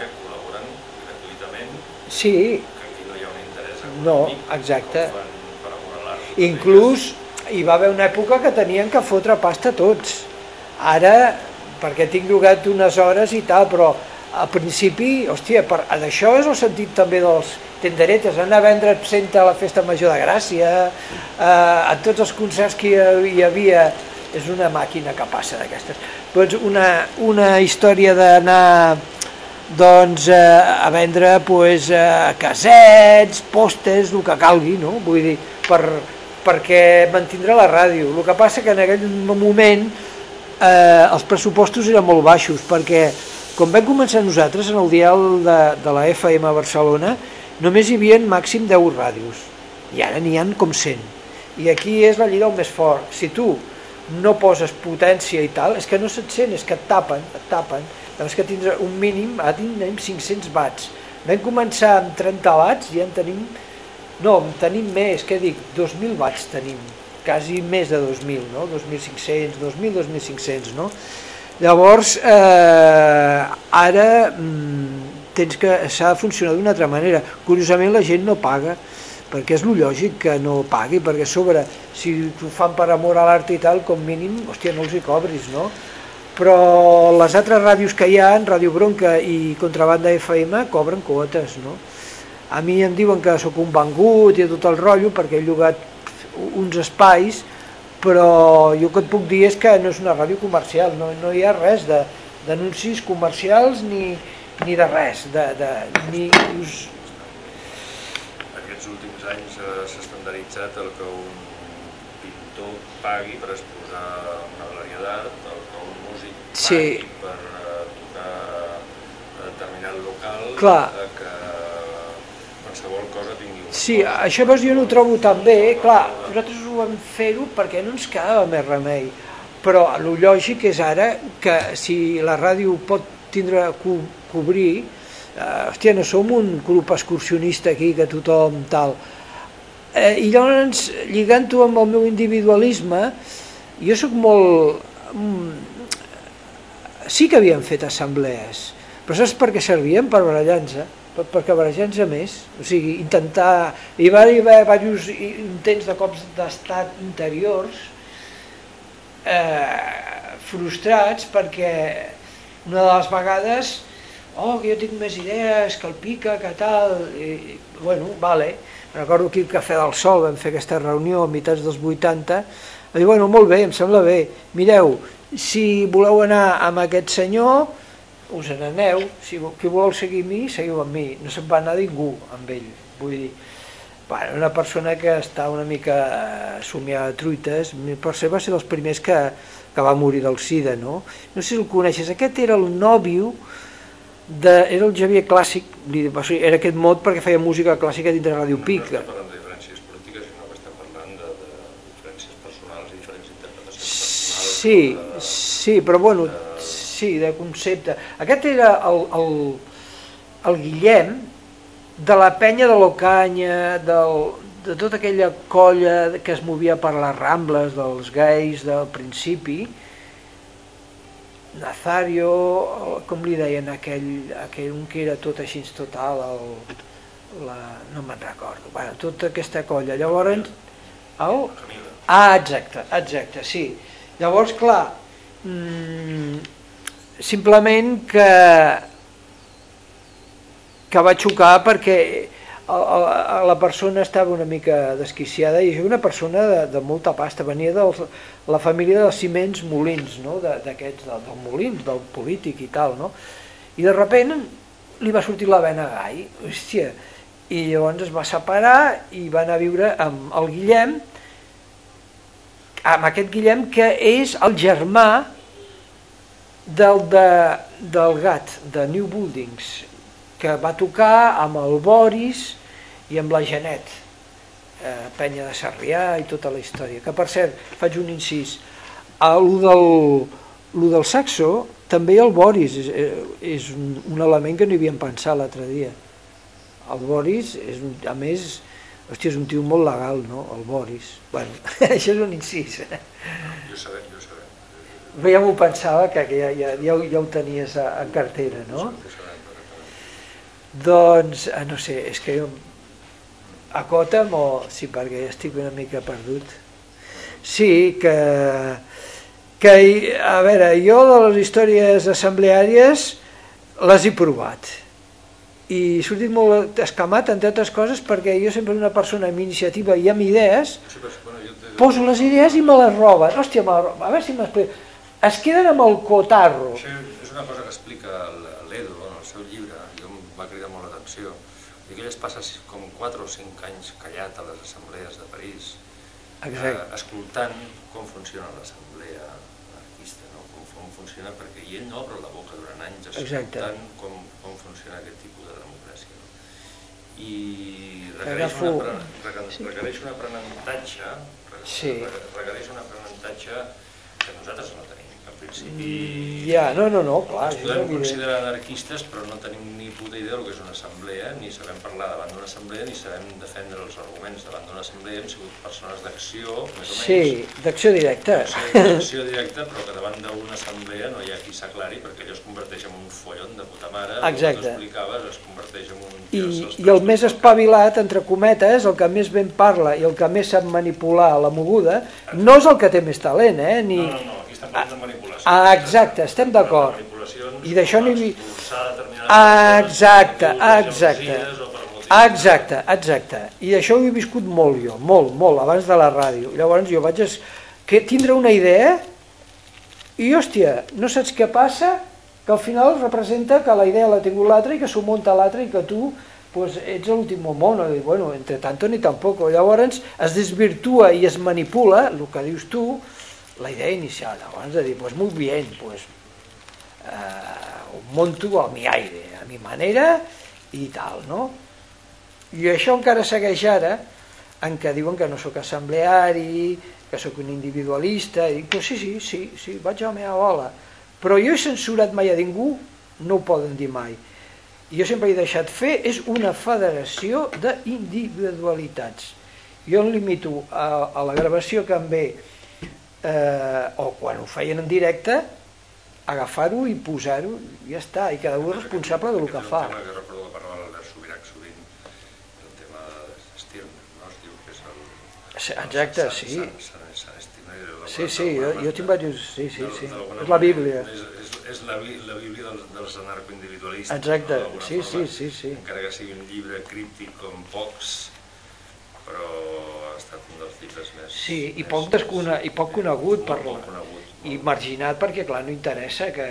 S1: Que col·laboren gratuïtament,
S2: Sí,
S1: que aquí no hi ha un interès
S2: No,
S1: econòmic,
S2: exacte.
S1: com fan per
S2: inclús hi va haver una època que tenien que fotre pasta tots. Ara, perquè tinc llogat unes hores i tal, però al principi, hòstia, per, d'això és el sentit també dels tenderetes, anar a vendre absent a la Festa Major de Gràcia, eh, a tots els concerts que hi havia, és una màquina que passa d'aquestes. Doncs una, una història d'anar doncs, eh, a vendre pues, eh, casets, pòsters, el que calgui, no? vull dir, per, perquè mantindrà la ràdio. El que passa que en aquell moment eh, els pressupostos eren molt baixos, perquè quan vam començar nosaltres en el dial de, de la FM a Barcelona, només hi havia màxim 10 ràdios, i ara n'hi han com 100. I aquí és la llei del més fort. Si tu no poses potència i tal, és que no se't sent, és que et tapen, et tapen. Llavors que tindrà un mínim, ara tenim 500 watts. Vam començar amb 30 watts i ja en tenim, no, en tenim més, què dic, 2.000 watts tenim, quasi més de 2.000, no? 2.500, 2.000, 2.500, no? Llavors, eh, ara mm, tens que s'ha de funcionar d'una altra manera. Curiosament la gent no paga, perquè és lo lògic que no pagui, perquè a sobre, si t'ho fan per amor a l'art i tal, com mínim, hòstia, no els hi cobris, no? Però les altres ràdios que hi ha, Ràdio Bronca i Contrabanda FM, cobren quotes, no? A mi em diuen que sóc un vengut i tot el rotllo perquè he llogat uns espais, però jo que et puc dir és que no és una ràdio comercial, no, no hi ha res d'anuncis comercials ni, ni de res, de, de, ni us,
S1: anys eh, s'ha estandarditzat el que un pintor pagui per exposar una galeria d'art, el que un músic pagui
S2: Sí.
S1: per eh, tocar a determinat local,
S2: Clar.
S1: eh, que qualsevol cosa tingui un
S2: Sí,
S1: cost.
S2: això llavors jo no ho trobo tan bé, clar, nosaltres ho vam fer-ho perquè no ens quedava més remei, però el lògic és ara que si la ràdio pot tindre co cobrir eh, hòstia, no som un grup excursionista aquí que tothom tal. Eh, I llavors, lligant-ho amb el meu individualisme, jo sóc molt... Mm, sí que havíem fet assemblees, però saps per què servien? Per barallar-nos, per, perquè barallar-nos més. O sigui, intentar... Hi va haver diversos intents de cops d'estat interiors eh, frustrats perquè una de les vegades oh, que jo tinc més idees, que el pica, que tal, i, bueno, vale. Recordo aquí el Cafè del Sol, vam fer aquesta reunió a mitats dels 80, va dir, bueno, molt bé, em sembla bé, mireu, si voleu anar amb aquest senyor, us n'aneu, si qui vol seguir mi, seguiu amb mi, no se'n va anar ningú amb ell, vull dir, bueno, una persona que està una mica somiada a truites, per ser va ser dels primers que, que va morir del SIDA, no? No sé si el coneixes, aquest era el nòvio, de, era el Javier Clàssic, era aquest mot perquè feia música clàssica dintre de Ràdio Pic.
S1: No parlant de diferències polítiques, sinó que estem parlant de, de diferències personals i diferents interpretacions personals.
S2: Sí, sí, però bueno, sí, de concepte. Aquest era el, el, el Guillem de la penya de l'Ocanya, del, de tota aquella colla que es movia per les Rambles dels gais del principi, Nazario, com li deien aquell, aquell un que era tot així total, el, la, no me'n recordo, bueno, tota aquesta colla. Llavors, el, ah, exacte, exacte, sí. Llavors, clar, mmm, simplement que que va xocar perquè la persona estava una mica desquiciada i una persona de, de molta pasta, venia de la família dels ciments molins, no? d'aquests, del, del molins, del polític i tal, no? i de repent li va sortir la vena gai, hòstia, i llavors es va separar i va anar a viure amb el Guillem, amb aquest Guillem que és el germà del, de, del gat, de New Buildings, que va tocar amb el Boris i amb la Genet, eh, penya de Sarrià i tota la història. Que per cert, faig un incís, el del, el del saxo també el Boris és, eh, és un, un element que no hi havíem pensat l'altre dia. El Boris, és un, a més, hòstia, és un tio molt legal, no?, el Boris. Bueno, <laughs> això és un incís. Eh?
S1: Jo sabem, jo sabem.
S2: Ja m'ho pensava, que ja, ja, ja, ja ho tenies a, a cartera, no?
S1: Jo sabem,
S2: doncs, no sé, és que jo acota'm o... Sí, perquè estic una mica perdut. Sí, que, que, a veure, jo de les històries assembleàries les he provat i he sortit molt escamat, entre altres coses, perquè jo sempre una persona amb iniciativa i amb idees, poso les idees i me les roben. Hòstia, me les roben. a veure si m'explico. Es queden amb el cotarro.
S1: Això és una cosa que explica l'Edo en el seu llibre, jo em va cridar molt l'atenció i que ell es passa com 4 o 5 anys callat a les assemblees de París, eh, escoltant com funciona l'assemblea anarquista, no? com, com funciona, perquè ell no obre la boca durant anys escoltant com, com funciona aquest tipus de democràcia. No? I requereix, Agafo... una, requereix un aprenentatge, sí. requereix un aprenentatge que nosaltres no tenim principi...
S2: Ja, no, no, no, clar.
S1: Ens podem considerar anarquistes, però no tenim ni puta idea del que és una assemblea, ni sabem parlar davant d'una assemblea, ni sabem defendre els arguments davant d'una assemblea. Hem sigut persones d'acció, més o menys.
S2: Sí, d'acció directa.
S1: D'acció directa, però que davant d'una assemblea no hi ha qui s'aclari, perquè allò es converteix en un follon de puta mare,
S2: Exacte.
S1: el que explicaves es converteix en un...
S2: I, I el més espavilat, entre cometes, el que més ben parla i el que més sap manipular la moguda, no és el que té més talent, eh? Ni...
S1: No, no, no, estem parlant de manipulació.
S2: Ah, exacte, estem d'acord. I d'això n'hi... Exacte, exacte. Exacte, exacte. I d'això ho he viscut molt jo, molt, molt, abans de la ràdio. Llavors jo vaig es... que tindre una idea i, hòstia, no saps què passa? Que al final representa que la idea l'ha tingut l'altre i que s'ho munta l'altre i que tu pues, ets l'últim mono. I, bueno, entre tanto ni tampoc. Llavors es desvirtua i es manipula, el que dius tu, la idea inicial. Llavors de dir, pues muy bien, pues eh, monto a mi aire, a mi manera i tal, no? I això encara segueix ara, en què diuen que no sóc assembleari, que sóc un individualista, i dic, sí, sí, sí, sí, vaig a la meva bola. Però jo he censurat mai a ningú, no ho poden dir mai. jo sempre he deixat fer, és una federació d'individualitats. Jo em limito a, a la gravació que em ve, eh, o quan ho feien en directe, agafar-ho i posar-ho, ja està, i cada un és responsable del que fa.
S1: Tema que recordo que parlava l'Albert Subirac sovint, el tema d'Estirn, no? Es diu que és el...
S2: Sí, exacte, sí.
S1: Sant- Sant- Sant Estirn, la-
S2: Sí, sí, jo, jo tinc diversos... Sí, sí, sí. És la Bíblia.
S1: És, és, és la, bí- la Bíblia dels, dels anarcoindividualistes.
S2: Exacte,
S1: no?
S2: Sí,
S1: forma,
S2: sí, sí, sí.
S1: Encara que sigui un llibre críptic com pocs, però ha estat un dels llibres més...
S2: Sí, i
S1: més-
S2: poc, descone i poc conegut per la...
S1: conegut.
S2: i marginat perquè clar, no interessa que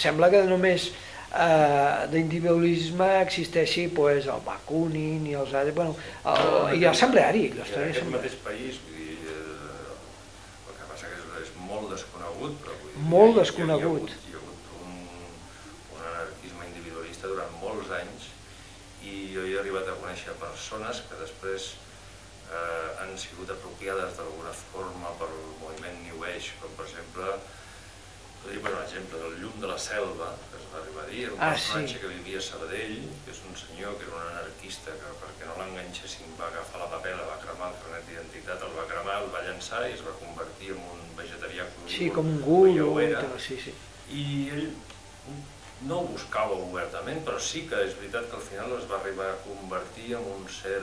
S2: sembla que només eh, d'individualisme existeixi pues, el Bakunin i els altres, bueno, el, i l'assembleari,
S1: I en aquest mateix país, vull dir, eh, el que passa que és, és molt desconegut, però vull dir,
S2: Molt
S1: hi ha-
S2: desconegut.
S1: Hi ha, hi ha hagut, un, un anarquisme individualista durant molts anys jo he arribat a conèixer persones que després eh, han sigut apropiades d'alguna forma pel moviment New Age, com per exemple, posar un exemple del Llum de la Selva, que es va arribar a dir, un
S2: Ah,
S1: personatge
S2: sí.
S1: que vivia a Sabadell, que és un senyor que era un anarquista que perquè no l'enganxessin va agafar la papela, va cremar el carnet d'identitat, el va cremar, el va llançar i es va convertir en un vegetarià
S2: Sí, com un guru sí, sí.
S1: I ell no ho buscava obertament, però sí que és veritat que al final es va arribar a convertir en un ser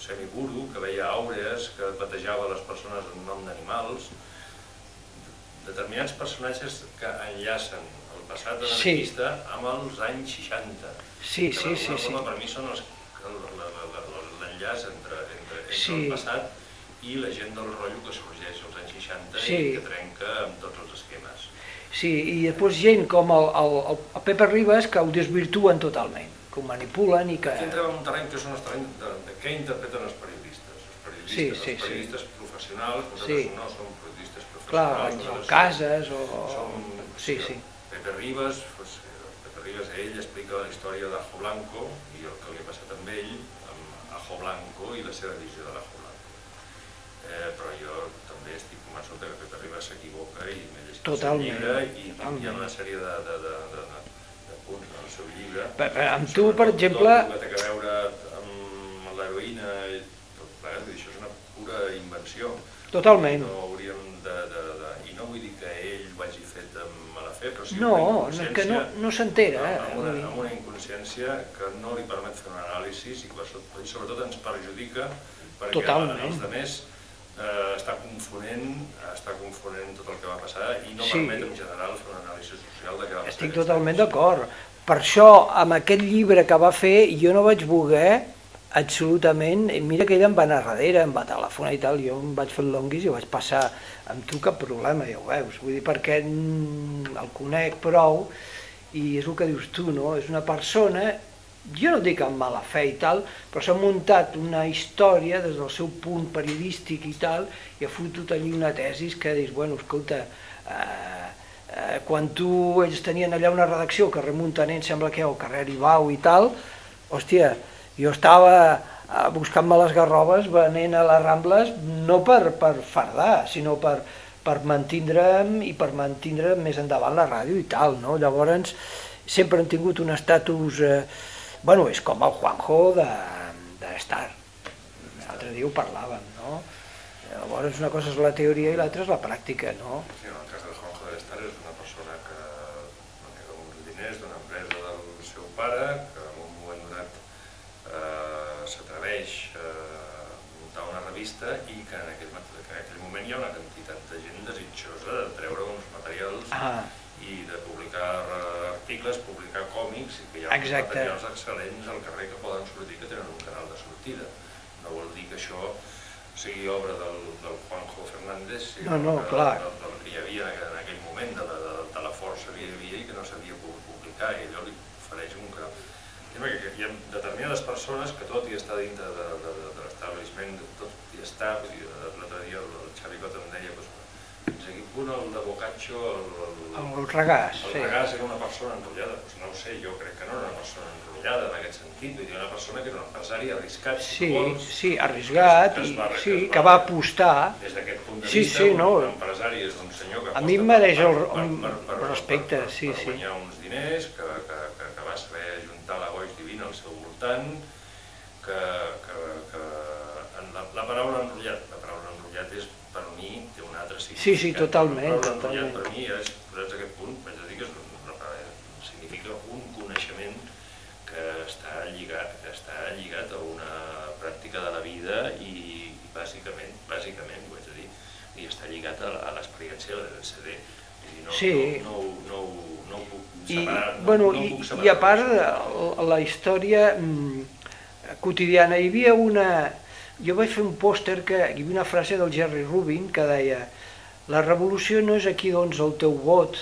S1: semiguru que veia àurees, que batejava les persones en nom d'animals, determinats personatges que enllacen el passat
S2: Sí.
S1: anarquista amb els anys 60.
S2: Sí, sí, sí, sí.
S1: forma per mi són l'enllaç entre, entre, entre
S2: Sí.
S1: el passat i la gent del rotllo que sorgeix als anys 60
S2: Sí.
S1: i que trenca amb tots els esquemes.
S2: Sí, i després gent com el, el, el Pepe Ribas que ho desvirtuen totalment, que ho manipulen i que...
S1: Aquí entrem en un terreny que són els terrenys de, de què interpreten els periodistes. Els periodistes,
S2: Sí, sí,
S1: els
S2: sí.
S1: periodistes professionals, nosaltres
S2: Sí.
S1: no som periodistes professionals.
S2: Clar, o cases o...
S1: Som,
S2: Sí, sí.
S1: Pepe Ribas, pues, eh, Pepe Ribas, ell explica la història d'Ajo Blanco i el que li ha passat amb ell, amb Ajo Blanco i la seva visió de l'Ajo Blanco. Eh, però jo també estic convençut que Pepe Ribas s'equivoca i m'he llegit
S2: Totalment.
S1: llibre i, i hi
S2: Totalment.
S1: ha una sèrie de, de, de, de, de punts en el seu llibre.
S2: Per- per- amb tu, per exemple-
S1: Tot que té a veure amb l'heroïna i tot plegat, això és una pura invenció.
S2: Totalment.
S1: No hauríem de, de, de... I no vull dir que ell ho hagi fet amb mala fe, però sí
S2: No,
S1: una
S2: que no, no s'entera.
S1: amb,
S2: Eh?
S1: amb, una, amb una inconsciència que no li permet fer un anàlisi i que sobretot ens perjudica perquè
S2: Totalment.
S1: els altres eh, està confonent està confonent tot el que va passar i no
S2: Sí.
S1: permet en general fer una anàlisi social de què va passar.
S2: Estic totalment d'acord. Per això, amb aquest llibre que va fer, jo no vaig voler absolutament, mira que ell em va anar darrere, em va telefonar i tal, jo em vaig fer el longuis i ho vaig passar amb tu cap problema, ja ho veus, vull dir, perquè mm, el conec prou i és el que dius tu, no? És una persona, jo no dic amb mala fe i tal, però s'ha muntat una història des del seu punt periodístic i tal, i ha fotut allí una tesis que dius, bueno, escolta, eh, eh, quan tu, ells tenien allà una redacció carrer Muntaner, em sembla que al carrer Ibau i tal, hòstia, jo estava eh, buscant-me les garrobes venent a les Rambles no per, per fardar, sinó per, per mantindre'm i per mantindre més endavant la ràdio i tal, no? Llavors, sempre han tingut un estatus... Eh, bueno, és com el Juanjo de, de Star. L'altre dia ho parlàvem, no? Llavors, una cosa és la teoria i l'altra és la pràctica, no?
S1: Sí, en el cas del Juanjo de és una persona que manega uns diners d'una empresa del seu pare, que en un moment donat eh, s'atreveix a muntar una revista i que en aquell, que en aquell moment hi ha una quantitat de gent desitjosa de treure uns materials
S2: Ah,
S1: i de publicar eh, articles, publicar còmics, i que hi ha
S2: Exacte.
S1: materials excel·lents al carrer que poden sortir, que tenen un canal de sortida. No vol dir que això sigui obra del, del Juanjo Fernández, sinó
S2: No, no,
S1: que,
S2: clar.
S1: Del, del que hi havia en aquell- en aquell moment, de la, de, de la força que hi havia i que no s'havia pogut publicar, i allò li ofereix un canal. Que hi ha determinades persones que tot i estar dintre de, de, de, de l'establishment, tot i estar, l'altre dia el, Xavi Cot em deia, doncs, quin punt el de Boccaccio, el, el,
S2: el regàs,
S1: el
S2: sí.
S1: Regàs era una persona enrotllada, doncs no ho sé, jo crec que no era una persona enrotllada en aquest sentit, vull dir, una persona que era un empresari arriscat, si
S2: Sí,
S1: vols,
S2: sí, arrisgat,
S1: que
S2: i,
S1: va-
S2: sí,
S1: va-
S2: que va apostar.
S1: des d'aquest punt de
S2: Sí,
S1: vista,
S2: sí,
S1: un,
S2: no.
S1: un empresari és un senyor que
S2: A mi em mereix
S1: per-
S2: el-
S1: per-
S2: un
S1: per- per-
S2: respecte,
S1: per,
S2: sí,
S1: per
S2: sí.
S1: guanyar uns diners, que, que, que, que va important que, que, que en la, la paraula enrotllat, la paraula enrotllat és per mi té un altre significat.
S2: Sí, sí, totalment.
S1: La paraula
S2: totalment.
S1: per mi és, a aquest punt, vaig dir que és, significa un coneixement que està lligat, que està lligat a una pràctica de la vida i, i bàsicament, bàsicament, ho haig de dir, i està lligat a, a l'experiència de CD. No,
S2: Sí.
S1: no, no, no, no ho puc
S2: I,
S1: separar. no,
S2: bueno,
S1: no
S2: i,
S1: puc
S2: i
S1: separar
S2: a part, la, la història mm, quotidiana, hi havia una... Jo vaig fer un pòster que hi havia una frase del Jerry Rubin que deia la revolució no és aquí doncs el teu vot,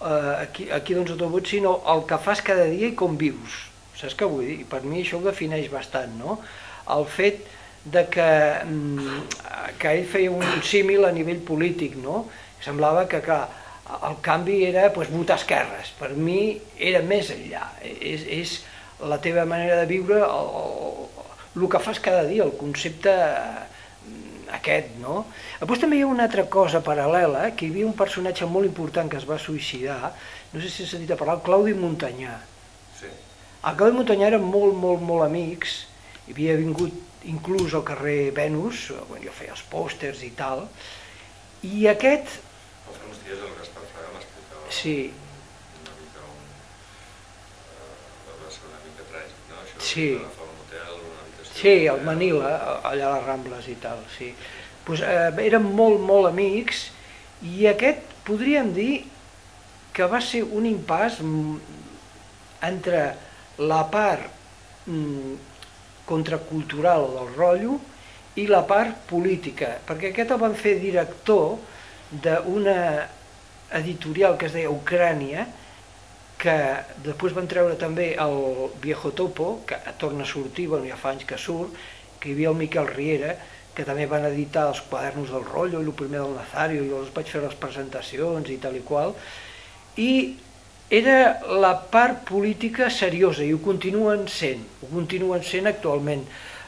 S2: eh, aquí, aquí doncs el teu vot, sinó el que fas cada dia i com vius. Saps què vull dir? I per mi això ho defineix bastant, no? El fet de que, mm, que ell feia un símil a nivell polític, no? Semblava que, clar, el canvi era pues, votar esquerres. Per mi era més enllà. És, és la teva manera de viure, el, el, el que fas cada dia, el concepte aquest, no? Després també hi ha una altra cosa paral·lela, que hi havia un personatge molt important que es va suïcidar, no sé si has sentit a parlar, el Claudi Montanyà.
S1: Sí.
S2: El Claudi Montanyà eren molt, molt, molt amics, hi havia vingut inclús al carrer Venus, quan jo feia els pòsters i tal, i aquest,
S1: Fa uns dies el Gaspar Fraga m'explicava
S2: sí,
S1: una mica un... Uh, va ser una mica tràgic, no? Això
S2: Sí.
S1: d'agafar un hotel, una habitació...
S2: Sí, al Manila, allà a les Rambles i tal, sí. Pues, eh, érem molt, molt amics i aquest podríem dir que va ser un impàs entre la part contracultural del rotllo i la part política, perquè aquest el van fer director d'una editorial que es deia Ucrània, que després van treure també el Viejo Topo, que torna a sortir, bueno, ja fa anys que surt, que hi havia el Miquel Riera, que també van editar els quadernos del rotllo i el primer del Nazario, i els vaig fer les presentacions i tal i qual, i era la part política seriosa, i ho continuen sent, ho continuen sent actualment.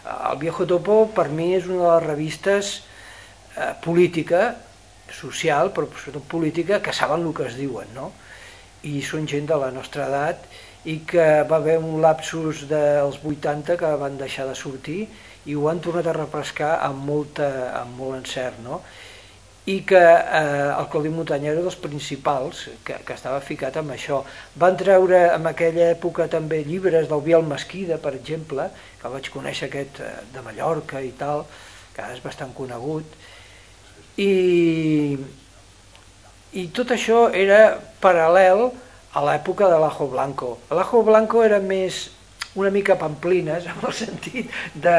S2: El Viejo Topo per mi és una de les revistes eh, política, social, però sobretot política, que saben el que es diuen, no? I són gent de la nostra edat i que va haver un lapsus dels 80 que van deixar de sortir i ho han tornat a refrescar amb, molta, amb molt encert. No? I que eh, el Claudi Muntanya era dels principals, que, que estava ficat amb això. Van treure en aquella època també llibres del Biel Mesquida, per exemple, que vaig conèixer aquest eh, de Mallorca i tal, que és bastant conegut, i, i tot això era paral·lel a l'època de l'Ajo Blanco. L'Ajo Blanco era més una mica pamplines, <laughs> en el sentit de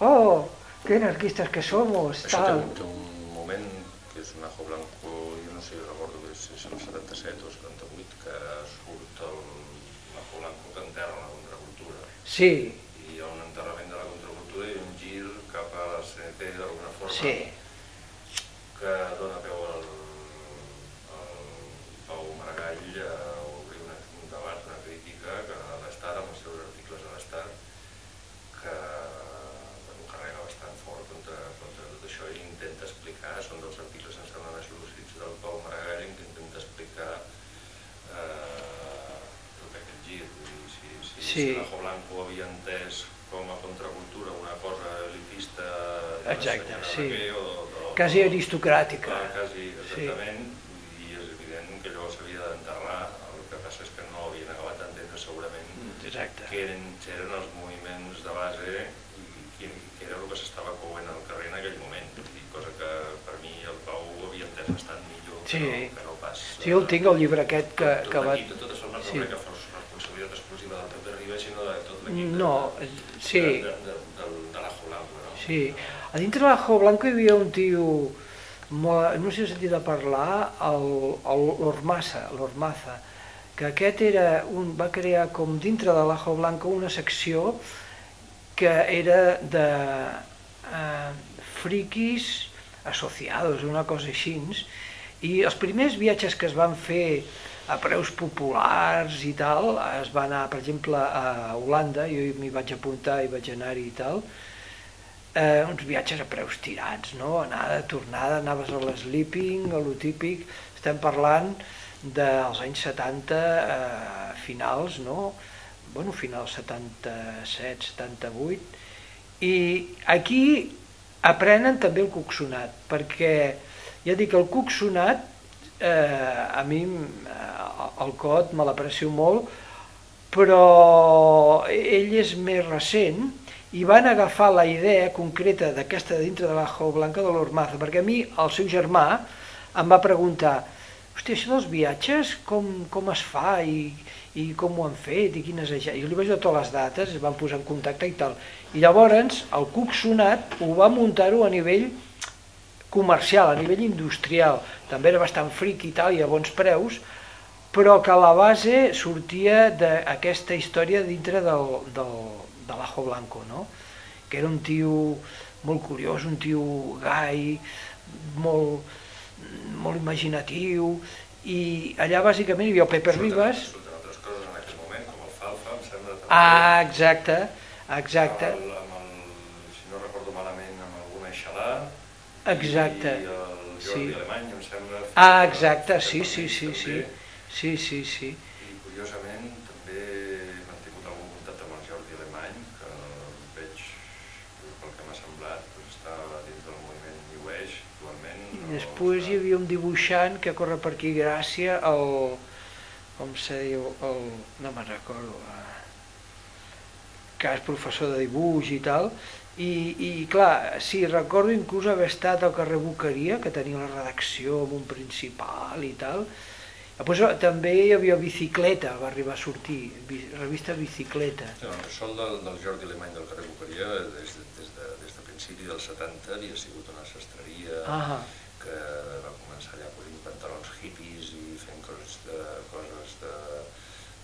S2: oh, que anarquistes que somos,
S1: Això té
S2: tal.
S1: un, té un moment que és un ajo blanco, jo no sé, recordo que és, és el 77 o 78, que surt el ajo blanco que enterra la contracultura.
S2: Sí,
S1: I hi ha un enterrament de la contracultura i un gir cap a la CNT d'alguna forma
S2: sí,
S1: que dona peu al, al Pau Maragall a obrir una, un debat, una crítica que a l'Estat, amb els seus articles a l'Estat, que bueno, carrega bastant fort contra, contra tot això i intenta explicar, són dels articles em sembla més lúcids del Pau Maragall, en què intenta explicar eh, tot aquest gir. Vull dir, si, si,
S2: Sí.
S1: si l'Ajo Blanco havia entès com a contracultura una cosa elitista
S2: Exacte, sí.
S1: Raquer o, o,
S2: quasi aristocràtica.
S1: Clar, quasi, exactament, i és evident que allò s'havia d'enterrar, el que passa és que no havien acabat d'entendre segurament
S2: Exacte.
S1: que eren, que eren els moviments de base i que, que era el que s'estava coent al carrer en aquell moment, i cosa que per mi el Pau havia entès bastant millor
S2: Sí.
S1: que, no, que no pas...
S2: Sí, jo el tinc, el llibre aquest que,
S1: tot,
S2: que va...
S1: l'equip, de totes formes,
S2: sí.
S1: no crec que fos responsabilitat exclusiva del Pepe Ribas, sinó de tot l'equip
S2: No, sí,
S1: de, de, de, de l'Ajo Blanco, no?
S2: sí. A dintre de l'Ajo Blanco hi havia un tio, molt, no sé si has sentit a parlar, el- l'Ormaza, l'Ormaza, que aquest era un, va crear com dintre de l'Ajo Blanco una secció que era de eh, friquis associados, una cosa així, i els primers viatges que es van fer a preus populars i tal, es va anar, per exemple, a Holanda, jo m'hi vaig apuntar i vaig anar-hi i tal, eh, uns viatges a preus tirats, no? Anada, tornada, anaves a l'Sleeping, a lo típic, estem parlant dels anys 70 eh, finals, no? bueno, final 77, 78, i aquí aprenen també el coxonat, perquè ja dic, el coxonat eh, a mi eh, el cot me l'aprecio molt, però ell és més recent i van agafar la idea concreta d'aquesta dintre de la Jou Blanca de l'Ormaza, perquè a mi el seu germà em va preguntar hòstia, això dels viatges, com, com es fa i, i com ho han fet i quines... I li vaig donar totes les dates, es van posar en contacte i tal. I llavors el Cuc Sonat ho va muntar-ho a nivell comercial, a nivell industrial. També era bastant fric i tal, i a bons preus, però que la base sortia d'aquesta història dintre del, del, de l'Ajo Blanco, no? que era un tio molt curiós, un tio gai, molt, molt imaginatiu, i allà bàsicament hi havia el Pepe Ribas...
S1: Surten altres coses en aquest moment, com el Falfa, em sembla... També,
S2: ah, exacte, exacte.
S1: Amb el, amb el, si no recordo malament, amb alguna Eixalà...
S2: Exacte.
S1: I el Jordi
S2: Sí.
S1: Alemany, em sembla...
S2: Ah, exacte, sí, sí, sí, sí. Sí, sí, sí.
S1: I curiosament també he mantingut algun contacte amb el Jordi Alemany, que veig, pel que m'ha semblat, doncs està dins del moviment New Age actualment.
S2: I
S1: no
S2: després
S1: està-
S2: hi havia un dibuixant que corre per aquí Gràcia, el... com se diu? El, no me'n recordo. eh, Que és professor de dibuix i tal. I, i clar, sí, recordo inclús haver estat al carrer Boqueria, que tenia la redacció amb un principal i tal. Després eh, també hi havia Bicicleta, va arribar a sortir, revista Bicicleta.
S1: Sí, el ressol del, del Jordi Alemany del carrer Boqueria des de, des de, des de principi dels 70 havia sigut una sastreria
S2: Ah,
S1: que va començar allà posant pantalons hippies i fent coses de, coses de,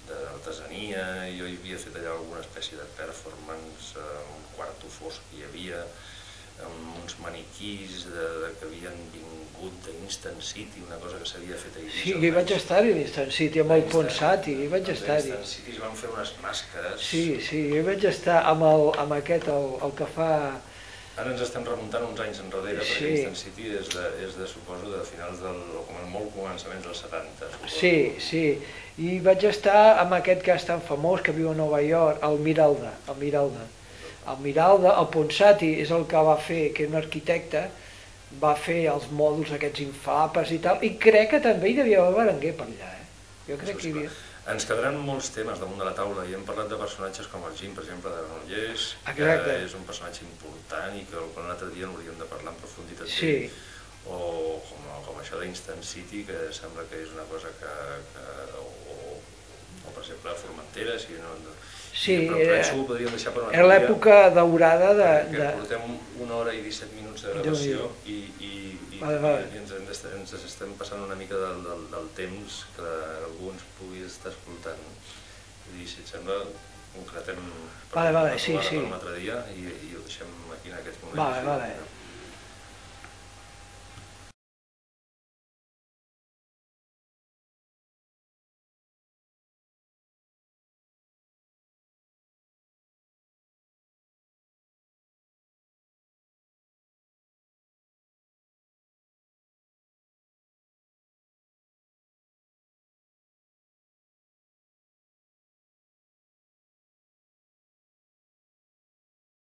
S1: d'artesania, jo hi havia fet allà alguna espècie de performance, eh, un quarto fosc que hi havia, amb uns maniquís de, de, que havien vingut d'Instant City, una cosa que s'havia fet a Eivissa.
S2: sí, hi vaig estar-hi a l'Instant City, amb el Ponsati, hi vaig estar-hi.
S1: Instant City es van fer unes màscares.
S2: Sí, sí, hi vaig estar amb, el, amb aquest, el, el que fa...
S1: Ara ens estem remuntant uns anys enrere,
S2: Sí.
S1: perquè Instant City és de, és de suposo, de finals del, o com a molt començaments dels 70. Suposo.
S2: Sí, sí, i vaig estar amb aquest que és tan famós, que viu a Nova York, el Miralda, el Miralda. El Miralda, el Ponsati, és el que va fer, que era un arquitecte, va fer els mòduls aquests inflables i tal, i crec que també hi devia haver Berenguer per allà, eh? Jo crec que hi havia...
S1: Ens quedaran molts temes damunt de la taula i hem parlat de personatges com el Jim, per exemple, de Granollers, que
S2: Exacte.
S1: és un personatge important i que un altre dia n'hauríem de parlar en profunditat.
S2: Sí.
S1: O com, com això d'Instant City, que sembla que és una cosa que... que o, o, per exemple, Formentera, si no...
S2: Sí,
S1: però, però això ho podríem deixar per un altre
S2: Era l'època daurada de...
S1: que
S2: de...
S1: portem una hora i 17 minuts de gravació i, i, i,
S2: Vale, vale.
S1: i ens, d'estar- ens estem passant una mica del, del, del temps que algú ens pugui estar escoltant. Dir, si et sembla, concretem per,
S2: Vale, vale, sí, sí.
S1: per un altre dia i, i ho deixem aquí en aquests moments.
S2: Vale,
S1: I-
S2: vale.